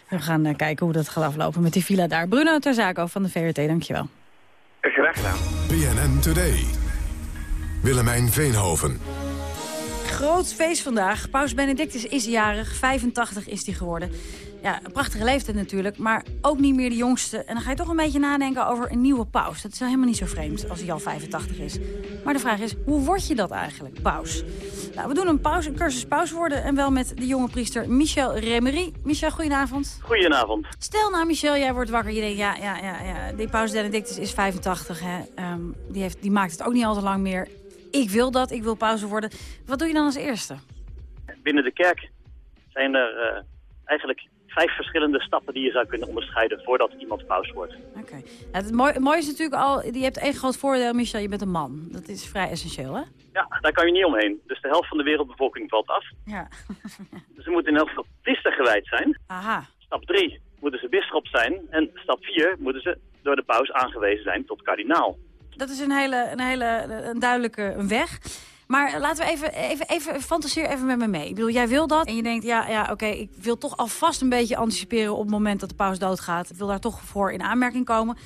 We gaan kijken hoe dat gaat aflopen met die villa daar. Bruno Terzako van de VRT, dankjewel. Graag gedaan. BNN Today. Willemijn Veenhoven groot feest vandaag. Paus Benedictus is jarig, 85 is hij geworden. Ja, een prachtige leeftijd natuurlijk, maar ook niet meer de jongste. En dan ga je toch een beetje nadenken over een nieuwe paus. Dat is nou helemaal niet zo vreemd als hij al 85 is. Maar de vraag is, hoe word je dat eigenlijk, paus? Nou, we doen een, paus, een cursus paus worden en wel met de jonge priester Michel Remery. Michel, goedenavond. Goedenavond. Stel nou, Michel, jij wordt wakker. Je denkt, ja, ja, ja, ja die paus Benedictus is 85. Hè. Ehm, die, heeft, die maakt het ook niet al te lang meer ik wil dat, ik wil pauze worden. Wat doe je dan als eerste? Binnen de kerk zijn er uh, eigenlijk vijf verschillende stappen die je zou kunnen onderscheiden voordat iemand pauze wordt. Oké. het, mooie, is natuurlijk al, je hebt één groot voordeel, Michel, je bent een man. Dat is vrij essentieel, hè? Ja, daar kan je niet omheen. Dus de helft van de wereldbevolking valt af. Ja. dus ze moeten in elk geval priester gewijd zijn. Aha. Stap drie moeten ze bisschop zijn. En stap vier moeten ze door de paus aangewezen zijn tot kardinaal. Dat is een hele, een hele een duidelijke weg. Maar laten we even, even, even, fantaseer even met me mee. Ik bedoel, jij wil dat en je denkt, ja, ja oké, ik wil toch alvast een beetje anticiperen op het moment dat de paus doodgaat. Ik wil daar toch voor in aanmerking komen.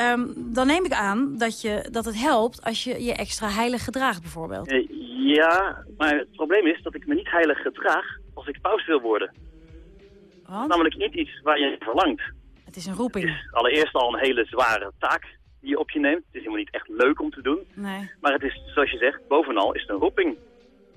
Um, dan neem ik aan dat, je, dat het helpt als je je extra heilig gedraagt bijvoorbeeld. Uh, ja, maar het probleem is dat ik me niet heilig gedraag als ik paus wil worden. Want? Namelijk niet iets waar je verlangt. Het is een roeping. Het is allereerst al een hele zware taak die je op je neemt. Het is helemaal niet echt leuk om te doen. Nee. Maar het is, zoals je zegt, bovenal is het een roeping.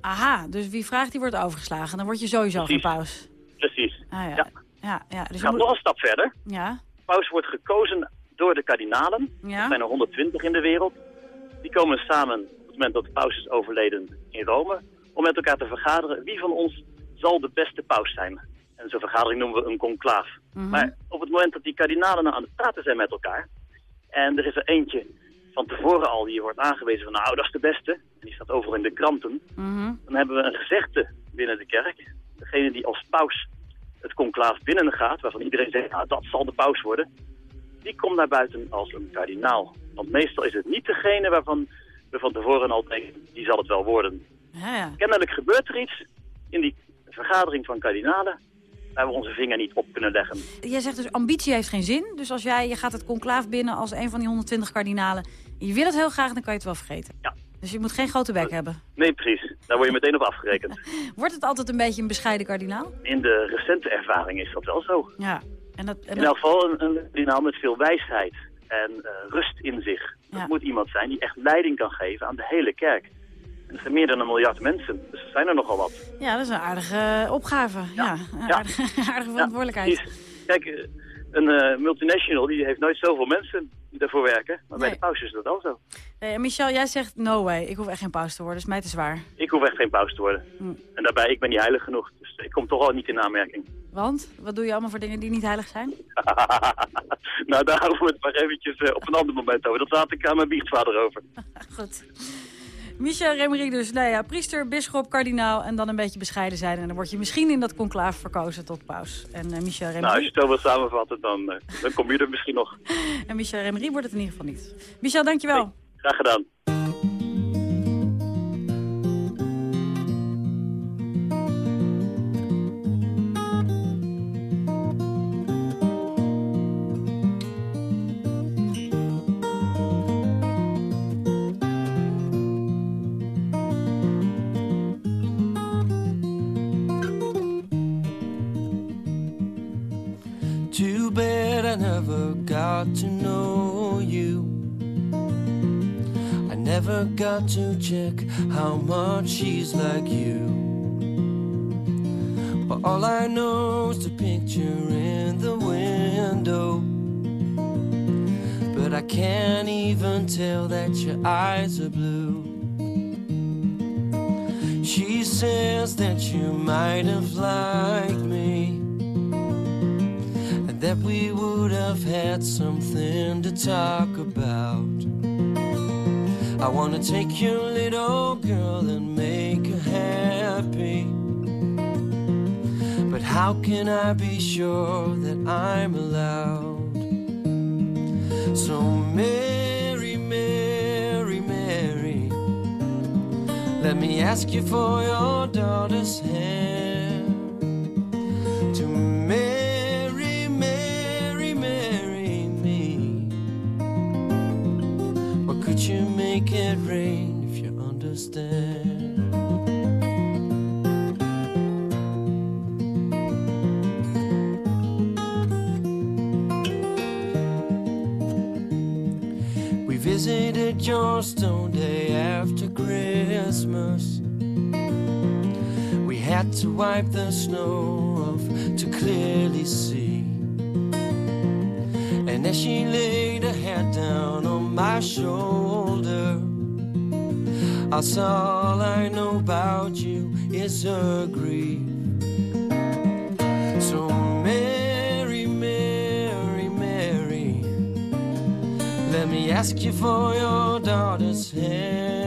Aha, dus wie vraagt die wordt overgeslagen. Dan word je sowieso Precies. geen paus. Precies. Ah, ja. ja. Ja, ja, dus Gaat moet... nog een stap verder. Ja. Paus wordt gekozen door de kardinalen. Ja. Er zijn er 120 in de wereld. Die komen samen op het moment dat de paus is overleden in Rome... om met elkaar te vergaderen wie van ons zal de beste paus zijn. En zo'n vergadering noemen we een conclaaf. Mhm. Maar op het moment dat die kardinalen nou aan het praten zijn met elkaar... en er is er eentje van tevoren al die wordt aangewezen van... nou, dat is de beste, en die staat overal in de kranten... Mhm. dan hebben we een gezegde binnen de kerk. Degene die als paus het conclaaf binnengaat, waarvan iedereen zegt... nou, dat zal de paus worden... die komt naar buiten als een kardinaal. Want meestal is het niet degene waarvan we van tevoren al denken... die zal het wel worden. Ja, ja. Kennelijk gebeurt er iets in die vergadering van kardinalen... waar we onze vinger niet op kunnen leggen. Jij zegt dus ambitie heeft geen zin. Dus als jij je gaat het conclaaf binnen als een van die 120 kardinalen... en je wil het heel graag, dan kan je het wel vergeten. Ja. Dus je moet geen grote bek hebben. Nee, precies. Daar word je meteen op afgerekend. Wordt het altijd een beetje een bescheiden kardinaal? In de recente ervaring is dat wel zo. Ja. En dat, en In elk geval een, een kardinaal met veel wijsheid en eh, rust in zich. Dat Ja. moet iemand zijn die echt leiding kan geven aan de hele kerk. Er meer dan een miljard mensen, dus er zijn er nogal wat. ja, dat is een aardige eh, opgave. Ja, een Ja. aardige, verantwoordelijkheid. Precies. Kijk, eh, een eh, multinational die heeft nooit zoveel mensen die daarvoor werken. Maar bij de paus is dat wel zo. Nee, Michel, jij zegt no way. Ik hoef echt geen paus te worden. is mij te zwaar. Ik hoef echt geen paus te worden. Hm. En daarbij, ik ben niet heilig genoeg. Dus ik kom toch al niet in aanmerking. Want? Wat doe je allemaal voor dingen die niet heilig zijn? nou, daar houden we het maar eventjes op een ander moment over. Dat laat ik aan mijn biechtvader over. Goed. Michel Remery dus, nou ja, priester, bisschop, kardinaal... en dan een beetje bescheiden zijn. En dan word je misschien in dat conclaaf verkozen tot paus. En eh, Michel Remery... Nou, als je het zo wil samenvatten, dan, eh, dan kom je er misschien nog. En Michel Remery wordt het in ieder geval niet. Michel, dankjewel. Graag gedaan. To know you. I never got to check how much she's like you. But all I know is the picture in the window. But I can't even tell that your eyes are blue. She says that you might have liked had something to talk about. I wanna take your little girl and make her happy. But how can I be sure that I'm allowed? So Mary, Mary, Mary, let me ask you for your daughter's hand. Make it rain if you understand? We visited Johnstone day after Christmas. We had to wipe the snow off to clearly see. And as she laid her head down on my shoulder, Saw all I know about you is a grief. So, Mary, Mary, Mary, let me ask you for your daughter's hand.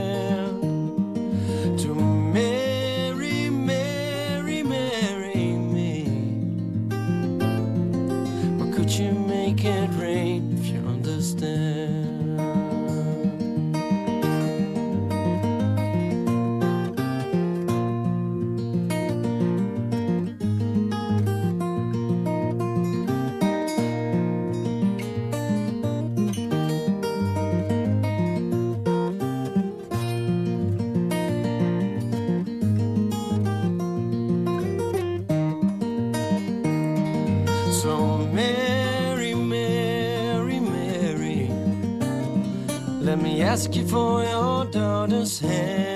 For your daughter's hand.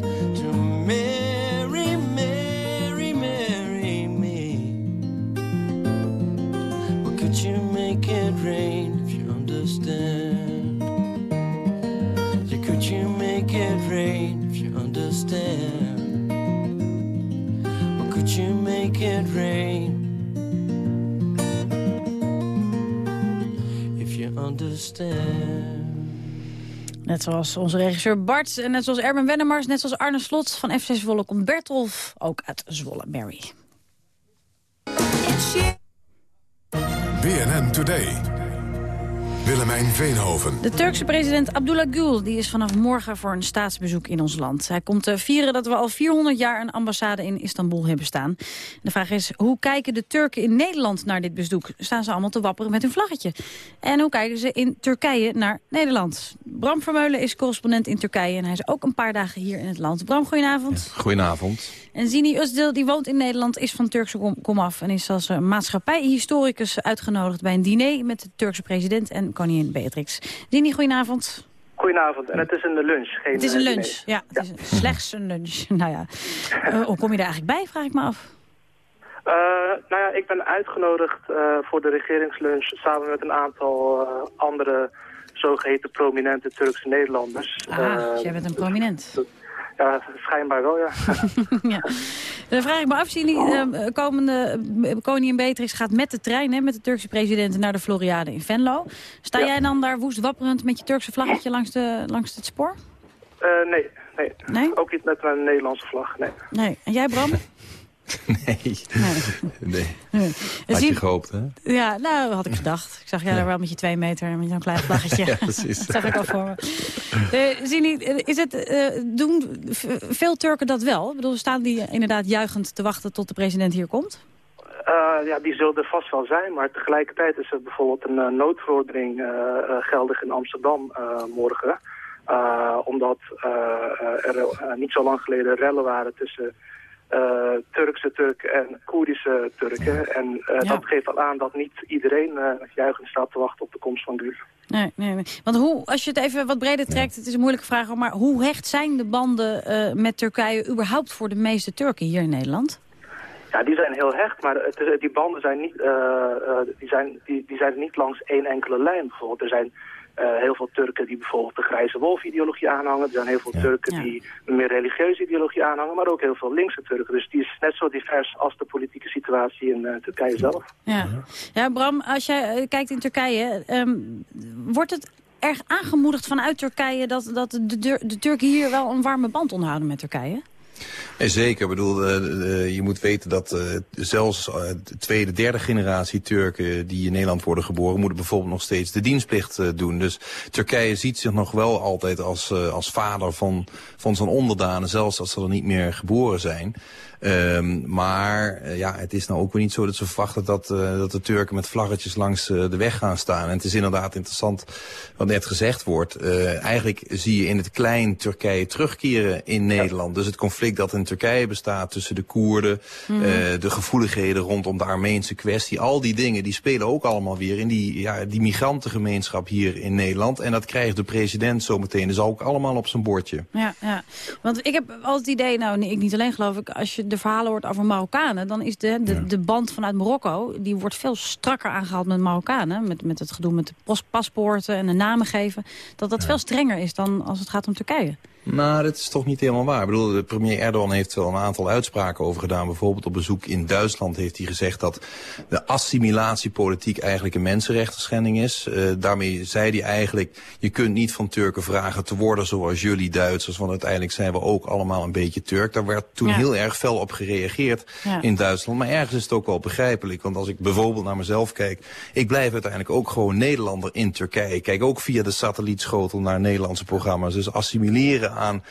To Mary, Mary, marry me. Or could you make it rain if you understand? Yeah, could you make it rain if you understand? Or could you make it rain? If you understand. Net zoals onze regisseur Bart, net zoals Erben Wennemars... net zoals Arne Slot van FC Zwolle komt Bertolf ook uit Zwolle. Mary. BNN Today. Willemijn Veenhoven. De Turkse president Abdullah Gül die is vanaf morgen voor een staatsbezoek in ons land. Hij komt eh, vieren dat we al 400 jaar een ambassade in Istanbul hebben staan. De vraag is, hoe kijken de Turken in Nederland naar dit bezoek? Staan ze allemaal te wapperen met hun vlaggetje? En hoe kijken ze in Turkije naar Nederland? Bram Vermeulen is correspondent in Turkije en hij is ook een paar dagen hier in het land. Bram, goedenavond. Goedenavond. En Zini Özdil, die woont in Nederland, is van Turkse kom- komaf... en is als eh, maatschappijhistoricus uitgenodigd bij een diner... met de Turkse president en koningin Beatrix. Zini, goedenavond. Goedenavond. En het is een lunch. Geen, Het is een eh, lunch, diner. ja. Het is slechts een lunch. nou ja, Eh, hoe kom je daar eigenlijk bij, vraag ik me af. Eh, nou ja, ik ben uitgenodigd voor de regeringslunch samen met een aantal andere zogeheten prominente Turkse Nederlanders. Ah, dus jij bent een prominent. Ja, schijnbaar wel, ja. ja. Dan vraag ik me af, Zini, eh, komende eh, koningin Beatrix gaat met de trein... Hè, met de Turkse president naar de Floriade in Venlo. Sta Ja. jij dan daar woest wapperend met je Turkse vlaggetje langs, de, langs het spoor? Eh, nee, nee, Nee? Ook niet met mijn Nederlandse vlag, nee. Nee. En jij, Bram? Nee. Nee. Nee. Had je gehoopt, hè? Ja, nou, had ik gedacht. Ik zag jij daar wel met je twee meter en met zo'n klein vlaggetje. Ja, precies. dat zag ik al voor me. Eh Zini, eh, is het, eh, doen veel Turken dat wel? Ik bedoel, staan die inderdaad juichend te wachten tot de president hier komt? Eh, ja, die zullen er vast wel zijn, maar tegelijkertijd is er bijvoorbeeld een eh, noodverordening geldig in Amsterdam eh, morgen. Eh, omdat er niet zo lang geleden rellen waren tussen eh, Turkse Turken en Koerdische Turken. En eh, Ja. dat geeft al aan dat niet iedereen eh juichend staat te wachten op de komst van Gül. Nee, nee, nee. Want hoe, als je het even wat breder trekt, het is een moeilijke vraag, maar hoe hecht zijn de banden met Turkije überhaupt voor de meeste Turken hier in Nederland? Ja, die zijn heel hecht, maar het is- die banden zijn niet, die zijn, die, die zijn niet langs één enkele lijn. Bijvoorbeeld, er zijn eh, heel veel Turken die bijvoorbeeld de grijze wolf-ideologie aanhangen. Er zijn heel veel Turken die een meer religieuze ideologie aanhangen, maar ook heel veel linkse Turken. Dus die is net zo divers als de politieke situatie in eh, Turkije zelf. Ja. ja, Bram, als jij eh, kijkt in Turkije, ehm, wordt het erg aangemoedigd vanuit Turkije dat, dat de, de Turken hier wel een warme band onderhouden met Turkije? Nee, zeker. Ik bedoel, eh, eh, je moet weten dat eh, zelfs eh, de tweede, derde generatie Turken die in Nederland worden geboren, moeten bijvoorbeeld nog steeds de dienstplicht eh, doen. Dus Turkije ziet zich nog wel altijd als, eh, als vader van, van zijn onderdanen, zelfs als ze er niet meer geboren zijn. Ehm, maar eh, ja, het is nou ook weer niet zo dat ze verwachten dat, eh, dat de Turken met vlaggetjes langs eh, de weg gaan staan. En het is inderdaad interessant wat net gezegd wordt. Eigenlijk zie je in het klein Turkije terugkeren in Nederland. Dus het conflict dat in Turkije bestaat tussen de Koerden, Mhm. de gevoeligheden rondom de Armeense kwestie. Al die dingen die spelen ook allemaal weer in die, ja, die migrantengemeenschap hier in Nederland. En dat krijgt de president zometeen dus ook allemaal op zijn bordje. Ja, ja, want ik heb altijd het idee, nou ik niet alleen geloof ik... als je de verhalen hoort over Marokkanen... dan is de, de, de band vanuit Marokko... die wordt veel strakker aangehaald met Marokkanen. Met, met het gedoe met de paspoorten en de namen geven. Dat dat veel strenger is dan als het gaat om Turkije. Maar dat is toch niet helemaal waar. Ik bedoel, de premier Erdogan heeft wel een aantal uitspraken over gedaan. Bijvoorbeeld op bezoek in Duitsland heeft hij gezegd dat de assimilatiepolitiek eigenlijk een mensenrechtenschending is. Eh, daarmee zei hij eigenlijk, je kunt niet van Turken vragen te worden zoals jullie Duitsers. Want uiteindelijk zijn we ook allemaal een beetje Turk. Daar werd toen Ja. heel erg fel op gereageerd Ja. in Duitsland. Maar ergens is het ook wel begrijpelijk. Want als ik bijvoorbeeld naar mezelf kijk, ik blijf uiteindelijk ook gewoon Nederlander in Turkije. Ik kijk ook via de satellietschotel naar Nederlandse programma's. Dus assimileren aan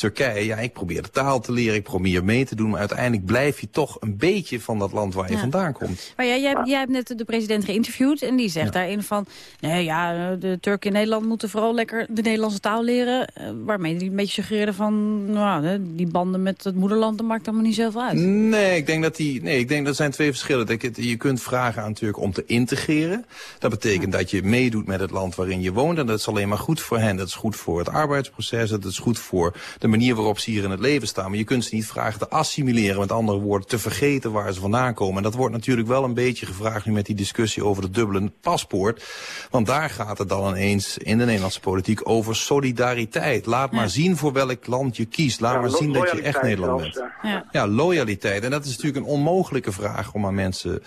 Turkije. Ja, ik probeer de taal te leren, ik probeer mee te doen. Maar uiteindelijk blijf je toch een beetje van dat land waar je Ja. vandaan komt. Maar ja, jij, jij hebt net de president geïnterviewd en die zegt daarin van... nee, ja, de Turken in Nederland moeten vooral lekker de Nederlandse taal leren. eh, waarmee hij een beetje suggereerde van... nou, die banden met het moederland, dat maakt allemaal niet zoveel uit. Nee, ik denk dat die. Nee, ik denk dat zijn twee verschillen. Dat je, je kunt vragen aan Turken om te integreren. Dat betekent dat je meedoet met het land waarin je woont. En dat is alleen maar goed voor hen. Dat is goed voor het arbeidsproces. Dat is goed voor de manier waarop ze hier in het leven staan. Maar je kunt ze niet vragen te assimileren. Met andere woorden, te vergeten waar ze vandaan komen. En dat wordt natuurlijk wel een beetje gevraagd nu met die discussie over het dubbele paspoort. Want daar gaat het dan ineens in de Nederlandse politiek over solidariteit. Laat maar zien voor welk land je kiest. Laat Ja, maar zien dat je echt Nederland bent. Ja. Ja, loyaliteit. En dat is natuurlijk een onmogelijke vraag om aan mensen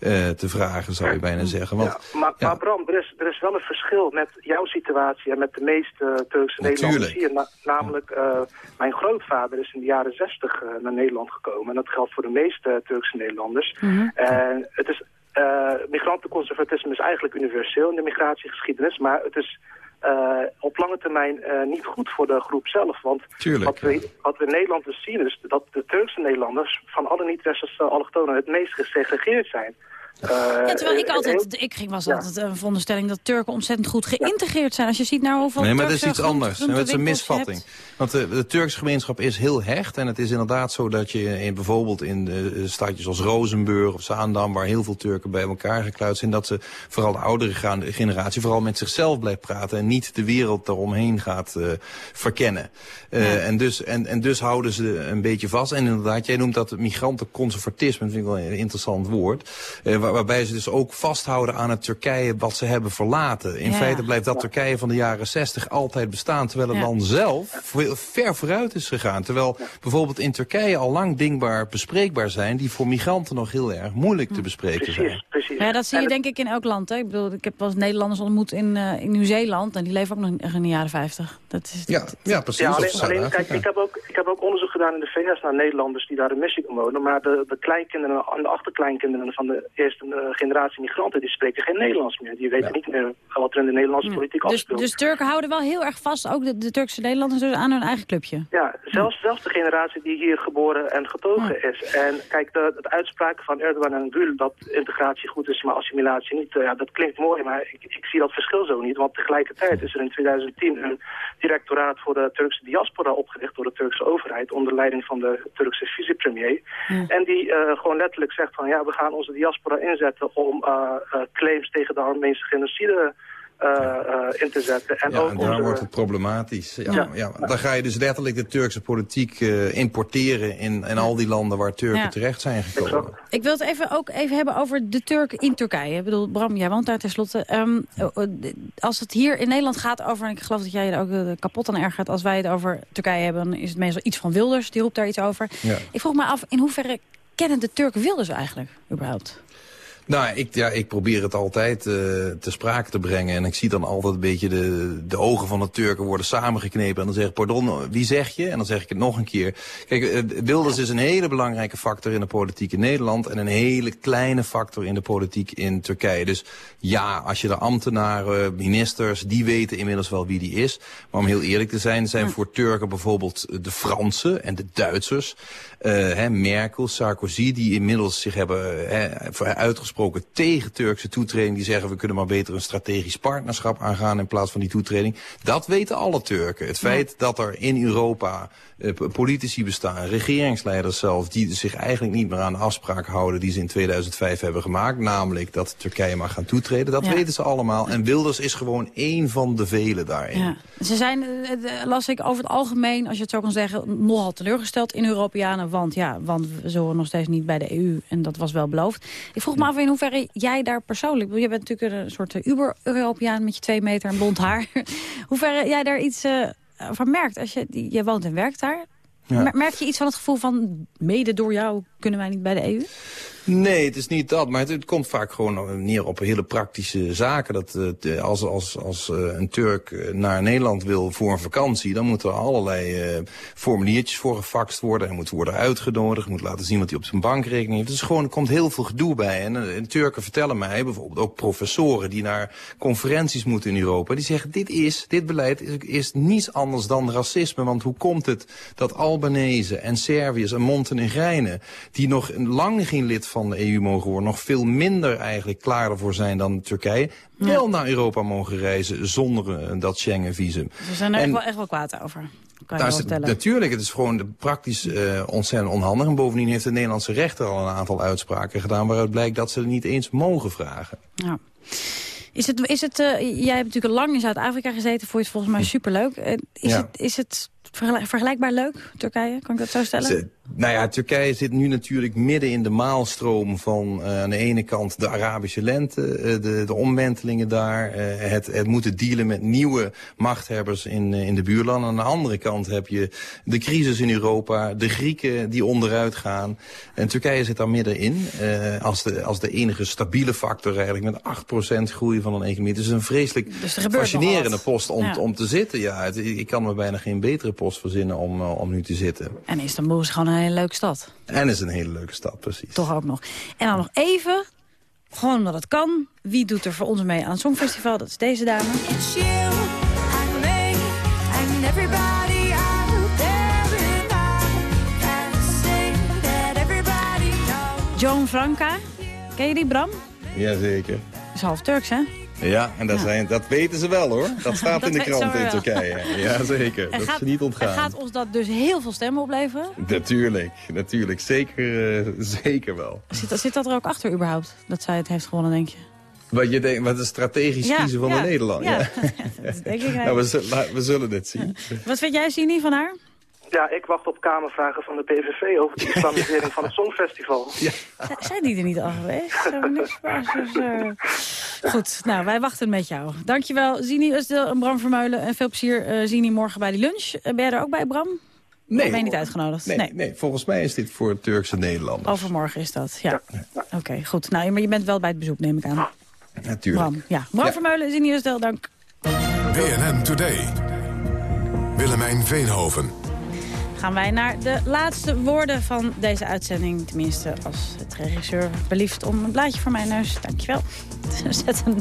eh, te vragen, zou je bijna zeggen. Want, Maar, maar Bram, er is, er is wel een verschil met jouw situatie en met de meeste Turkse Nederlanders hier. Na- namelijk, eh, mijn grootvader is in de jaren zestig eh, naar Nederland gekomen. En dat geldt voor de meeste Turkse Nederlanders. En het is, eh, migrantenconservatisme is eigenlijk universeel in de migratiegeschiedenis. Maar het is eh, op lange termijn niet goed voor de groep zelf. Want Tuurlijk. wat we, wat we in Nederland dus zien is dat de Turkse Nederlanders van alle niet-westerse allochtonen het meest gesegregeerd zijn. Eh, Ja, terwijl ik eh, altijd, ik ging was altijd een veronderstelling dat Turken ontzettend goed geïntegreerd zijn. Als je ziet naar hoeveel nee, maar dat is iets anders. En dat is een misvatting. Want de, de Turkse gemeenschap is heel hecht. En het is inderdaad zo dat je in, bijvoorbeeld in eh, stadjes als Rozenburg of Zaandam... waar heel veel Turken bij elkaar gekluid zijn... dat ze vooral de oudere generatie vooral met zichzelf blijft praten... en niet de wereld daaromheen gaat eh, verkennen. Eh, en, dus, en, en dus houden ze een beetje vast. En inderdaad, jij noemt dat het migrantenconservatisme. Dat vind ik wel een interessant woord. Eh, waar- waarbij ze dus ook vasthouden aan het Turkije wat ze hebben verlaten. In Ja. feite blijft dat Turkije van de jaren 60 altijd bestaan. Terwijl het Ja. land zelf ver vooruit is gegaan. Terwijl bijvoorbeeld in Turkije al lang dingbaar bespreekbaar zijn... die voor migranten nog heel erg moeilijk te bespreken zijn. precies. Ja, dat zie je denk ik in elk land. Hè. Ik bedoel, ik heb wel eens Nederlanders ontmoet in, eh, in Nieuw-Zeeland. En die leven ook nog in de jaren 50. Dat is, Ja, ja precies. Ja, alleen, alleen kijk, ik heb, ook, ik heb ook onderzoek gedaan in de VS naar Nederlanders die daar in Michigan wonen. Maar de, de kleinkinderen en de achterkleinkinderen van de eerste eh, generatie migranten, die spreken geen Nederlands meer. Die weten niet meer wat er in de Nederlandse politiek dus, afspeelt. dus Turken houden wel heel erg vast, ook de, de Turkse Nederlanders, dus aan hun eigen clubje. Ja, zelfs, zelfs de generatie die hier geboren en getogen is. En kijk, de, de uitspraak van Erdogan en Gül dat integratie goed is, maar assimilatie niet, eh, ja, dat klinkt mooi, maar ik, ik zie dat verschil zo niet. Want tegelijkertijd is er in 2010 een directoraat voor de Turkse diaspora opgericht door de Turkse overheid onder leiding van de Turkse vicepremier. En die eh, gewoon letterlijk zegt van ja, we gaan onze diaspora inzetten om eh, eh, claims tegen de Armeense genocide eh, eh, in te zetten. En Ja, ook en daar onze- wordt het problematisch. Ja, Ja. ja. Dan ga je dus letterlijk de Turkse politiek eh, importeren in, in al die landen waar Turken Ja. terecht zijn gekomen. Ik wil het even ook even hebben over de Turken in Turkije. Ik bedoel, Bram, jij woont daar tenslotte. Eh, als het hier in Nederland gaat over... en ik geloof dat jij er ook kapot aan ergert... als wij het over Turkije hebben, dan is het meestal iets van Wilders. Die roept daar iets over. Ja. Ik vroeg me af, in hoeverre kennen de Turken Wilders eigenlijk, überhaupt? Nou, ik, ja, ik probeer het altijd uh, te sprake te brengen. En ik zie dan altijd een beetje de, de ogen van de Turken worden samengeknepen. En dan zeg ik, pardon, wie zeg je? En dan zeg ik het nog een keer. Kijk, uh, Wilders is een hele belangrijke factor in de politiek in Nederland. En een hele kleine factor in de politiek in Turkije. Dus ja, als je de ambtenaren, ministers, die weten inmiddels wel wie die is. Maar om heel eerlijk te zijn, zijn voor Turken bijvoorbeeld de Fransen en de Duitsers. Uh, hè, Merkel, Sarkozy, die inmiddels zich hebben hè, uitgesproken tegen Turkse toetreding. Die zeggen we kunnen maar beter een strategisch partnerschap aangaan in plaats van die toetreding. Dat weten alle Turken. Het feit dat er in Europa uh, politici bestaan, regeringsleiders zelf, die zich eigenlijk niet meer aan de afspraak houden die ze in 2005 hebben gemaakt. Namelijk dat Turkije mag gaan toetreden. Dat Ja. weten ze allemaal. En Wilders is gewoon één van de velen daarin. Ja. Ze zijn, eh, eh, las ik, over het algemeen, als je het zo kan zeggen... nogal teleurgesteld in Europeanen. Want ja, want we horen nog steeds niet bij de EU. En dat was wel beloofd. Ik vroeg me af in hoeverre jij daar persoonlijk... Je bent natuurlijk een soort eh, uber-Europeaan met je twee meter en blond haar. hoeverre jij daar iets eh, van merkt. Als je, je woont en werkt daar. Ja. Merk je iets van het gevoel van... mede door jou kunnen wij niet bij de EU? Nee, het is niet dat. Maar het, komt vaak gewoon neer op hele praktische zaken. Dat eh, als, als, als eh, een Turk eh, naar Nederland wil voor een vakantie... dan moeten er allerlei formuliertjes voor gefaxt worden. Hij moet worden uitgenodigd, moet laten zien wat hij op zijn bankrekening heeft. Dus gewoon, er komt heel veel gedoe bij. En, en Turken vertellen mij, bijvoorbeeld ook professoren... die naar conferenties moeten in Europa... die zeggen, dit, is, dit beleid is, is niets anders dan racisme. Want hoe komt het dat Albanese en Serviërs en Montenegrijnen... die nog lang geen lid van de EU mogen worden... nog veel minder eigenlijk klaar ervoor zijn dan Turkije... wel naar Europa mogen reizen zonder eh, dat Schengen-visum. Ze zijn er echt wel, echt wel kwaad over. Kan je wel is het- natuurlijk, het is gewoon praktisch eh, ontzettend onhandig. En bovendien heeft de Nederlandse rechter al een aantal uitspraken gedaan... waaruit blijkt dat ze het niet eens mogen vragen. Ja. Is het, is het, eh, jij hebt natuurlijk lang in Zuid-Afrika gezeten, vond je het volgens mij superleuk. Is, Ja. het, is het vergelijk- vergelijkbaar leuk, Turkije? Kan ik dat zo stellen? Nou ja, Turkije zit nu natuurlijk midden in de maalstroom van eh, aan de ene kant de Arabische lente, eh, de, de omwentelingen daar, eh, het, het moeten dealen met nieuwe machthebbers in, in de buurlanden. Aan de andere kant heb je de crisis in Europa, de Grieken die onderuit gaan. En Turkije zit daar middenin als, de, als de enige stabiele factor eigenlijk met 8% groei van een economie. Het is een vreselijk Dus er fascinerende post om, Ja. om te zitten. Ja, het- ik kan me bijna geen betere post verzinnen om, om nu te zitten. En Istanbul is gewoon een hele leuke stad. En is een hele leuke stad, precies. Toch ook nog. En dan nog even, gewoon omdat het kan. Wie doet er voor ons mee aan het Songfestival? Dat is deze dame. It's you and me and everybody out there in I can see that everybody knows. Joan Franca. Ken je die, Bram? Jazeker. Is half Turks, hè? Ja, en dat, Ja. Zijn, dat weten ze wel hoor. Dat staat Dat in de krant in. Turkije. Jazeker, dat is gaat- ze niet ontgaan. gaat ons dat dus heel veel stemmen opleveren? Natuurlijk, natuurlijk. Zeker, eh, zeker wel. Zit, zit dat er ook achter überhaupt? Dat zij het heeft gewonnen, denk je? Wat je denkt, wat is strategisch Ja, kiezen van ja, de Nederland. ja. Dat denk ik nou, we, zullen, we zullen het zien. Wat vind jij, Sini, van haar? Ja, ik wacht op kamervragen van de PVV over de islamisering van het Songfestival. Ja. Zijn die er niet al geweest? Dus, eh. Goed, nou, wij wachten met jou. Dankjewel, Zini Usdeel en Bram Vermeulen. En veel plezier, eh Zini, morgen bij de lunch. Eh, ben jij er ook bij, Bram? Nee, ben je niet uitgenodigd? Nee, nee. volgens mij is dit voor Turkse Nederlanders. Overmorgen is dat, ja. Oké, goed. Nou, maar je bent wel bij het bezoek, neem ik aan. Natuurlijk. Bram, ja. Bram Ja. Vermeulen, Zini Usdeel, dank. BNN Today. Willemijn Veenhoven. Gaan wij naar de laatste woorden van deze uitzending. Tenminste, als het regisseur belieft om een blaadje voor mijn neus. Dankjewel. Te zetten.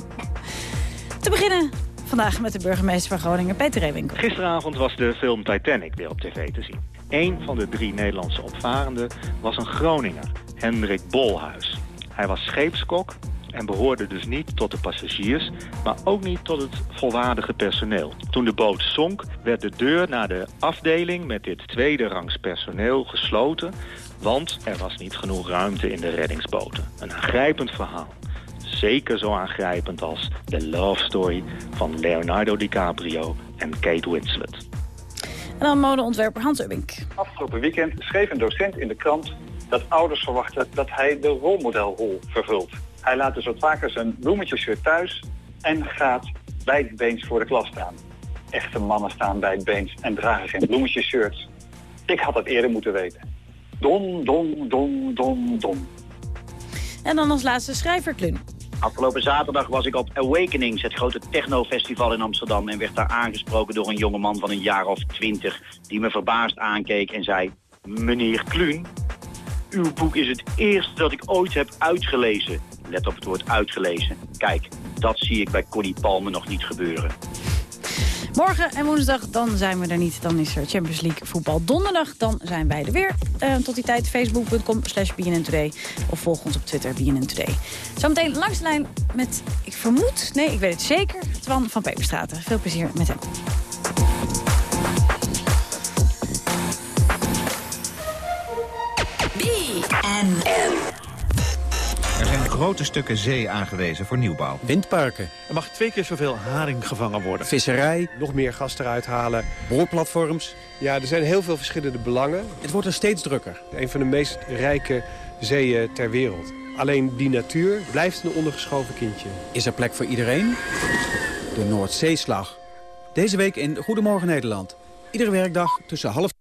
Te beginnen vandaag met de burgemeester van Groningen, Peter Reewinkel. Gisteravond was de film Titanic weer op tv te zien. Eén van de drie Nederlandse opvarenden was een Groninger, Hendrik Bolhuis. Hij was scheepskok en behoorde dus niet tot de passagiers, maar ook niet tot het volwaardige personeel. Toen de boot zonk, werd de deur naar de afdeling met dit tweede rangs personeel gesloten, want er was niet genoeg ruimte in de reddingsboten. Een aangrijpend verhaal. Zeker zo aangrijpend als de love story van Leonardo DiCaprio en Kate Winslet. En dan modeontwerper Hans Ubbink. Afgelopen weekend schreef een docent in de krant dat ouders verwachten dat hij de rolmodelrol vervult. Hij laat dus wat vaker zijn bloemetjeshirt thuis en gaat bij het beens voor de klas staan. Echte mannen staan bij het beens en dragen geen bloemetjesshirts. Ik had dat eerder moeten weten. Dom, dom, dom, dom, dom. En dan als laatste schrijver Klun. Afgelopen zaterdag was ik op Awakenings, het grote technofestival in Amsterdam... en werd daar aangesproken door een jongeman van een jaar of twintig... die me verbaasd aankeek en zei... Meneer Kluun, uw boek is het eerste dat ik ooit heb uitgelezen. Let op het woord uitgelezen. Kijk, dat zie ik bij Connie Palme nog niet gebeuren. Morgen en woensdag, dan zijn we er niet. Dan is er Champions League voetbal. Donderdag, dan zijn wij er weer. Eh, tot die tijd, facebook.com slash Today. Of volg ons op Twitter, BNN Today. Zometeen langs de lijn met, ik vermoed, nee, ik weet het zeker... Twan van Peperstraten. Veel plezier met hem. BNN. Grote stukken zee aangewezen voor nieuwbouw. Windparken. Er mag twee keer zoveel haring gevangen worden. Visserij. Nog meer gas eruit halen. Boorplatforms. Ja, er zijn heel veel verschillende belangen. Het wordt er steeds drukker. Een van de meest rijke zeeën ter wereld. Alleen die natuur blijft een ondergeschoven kindje. Is er plek voor iedereen? De Noordzeeslag. Deze week in Goedemorgen Nederland. Iedere werkdag tussen half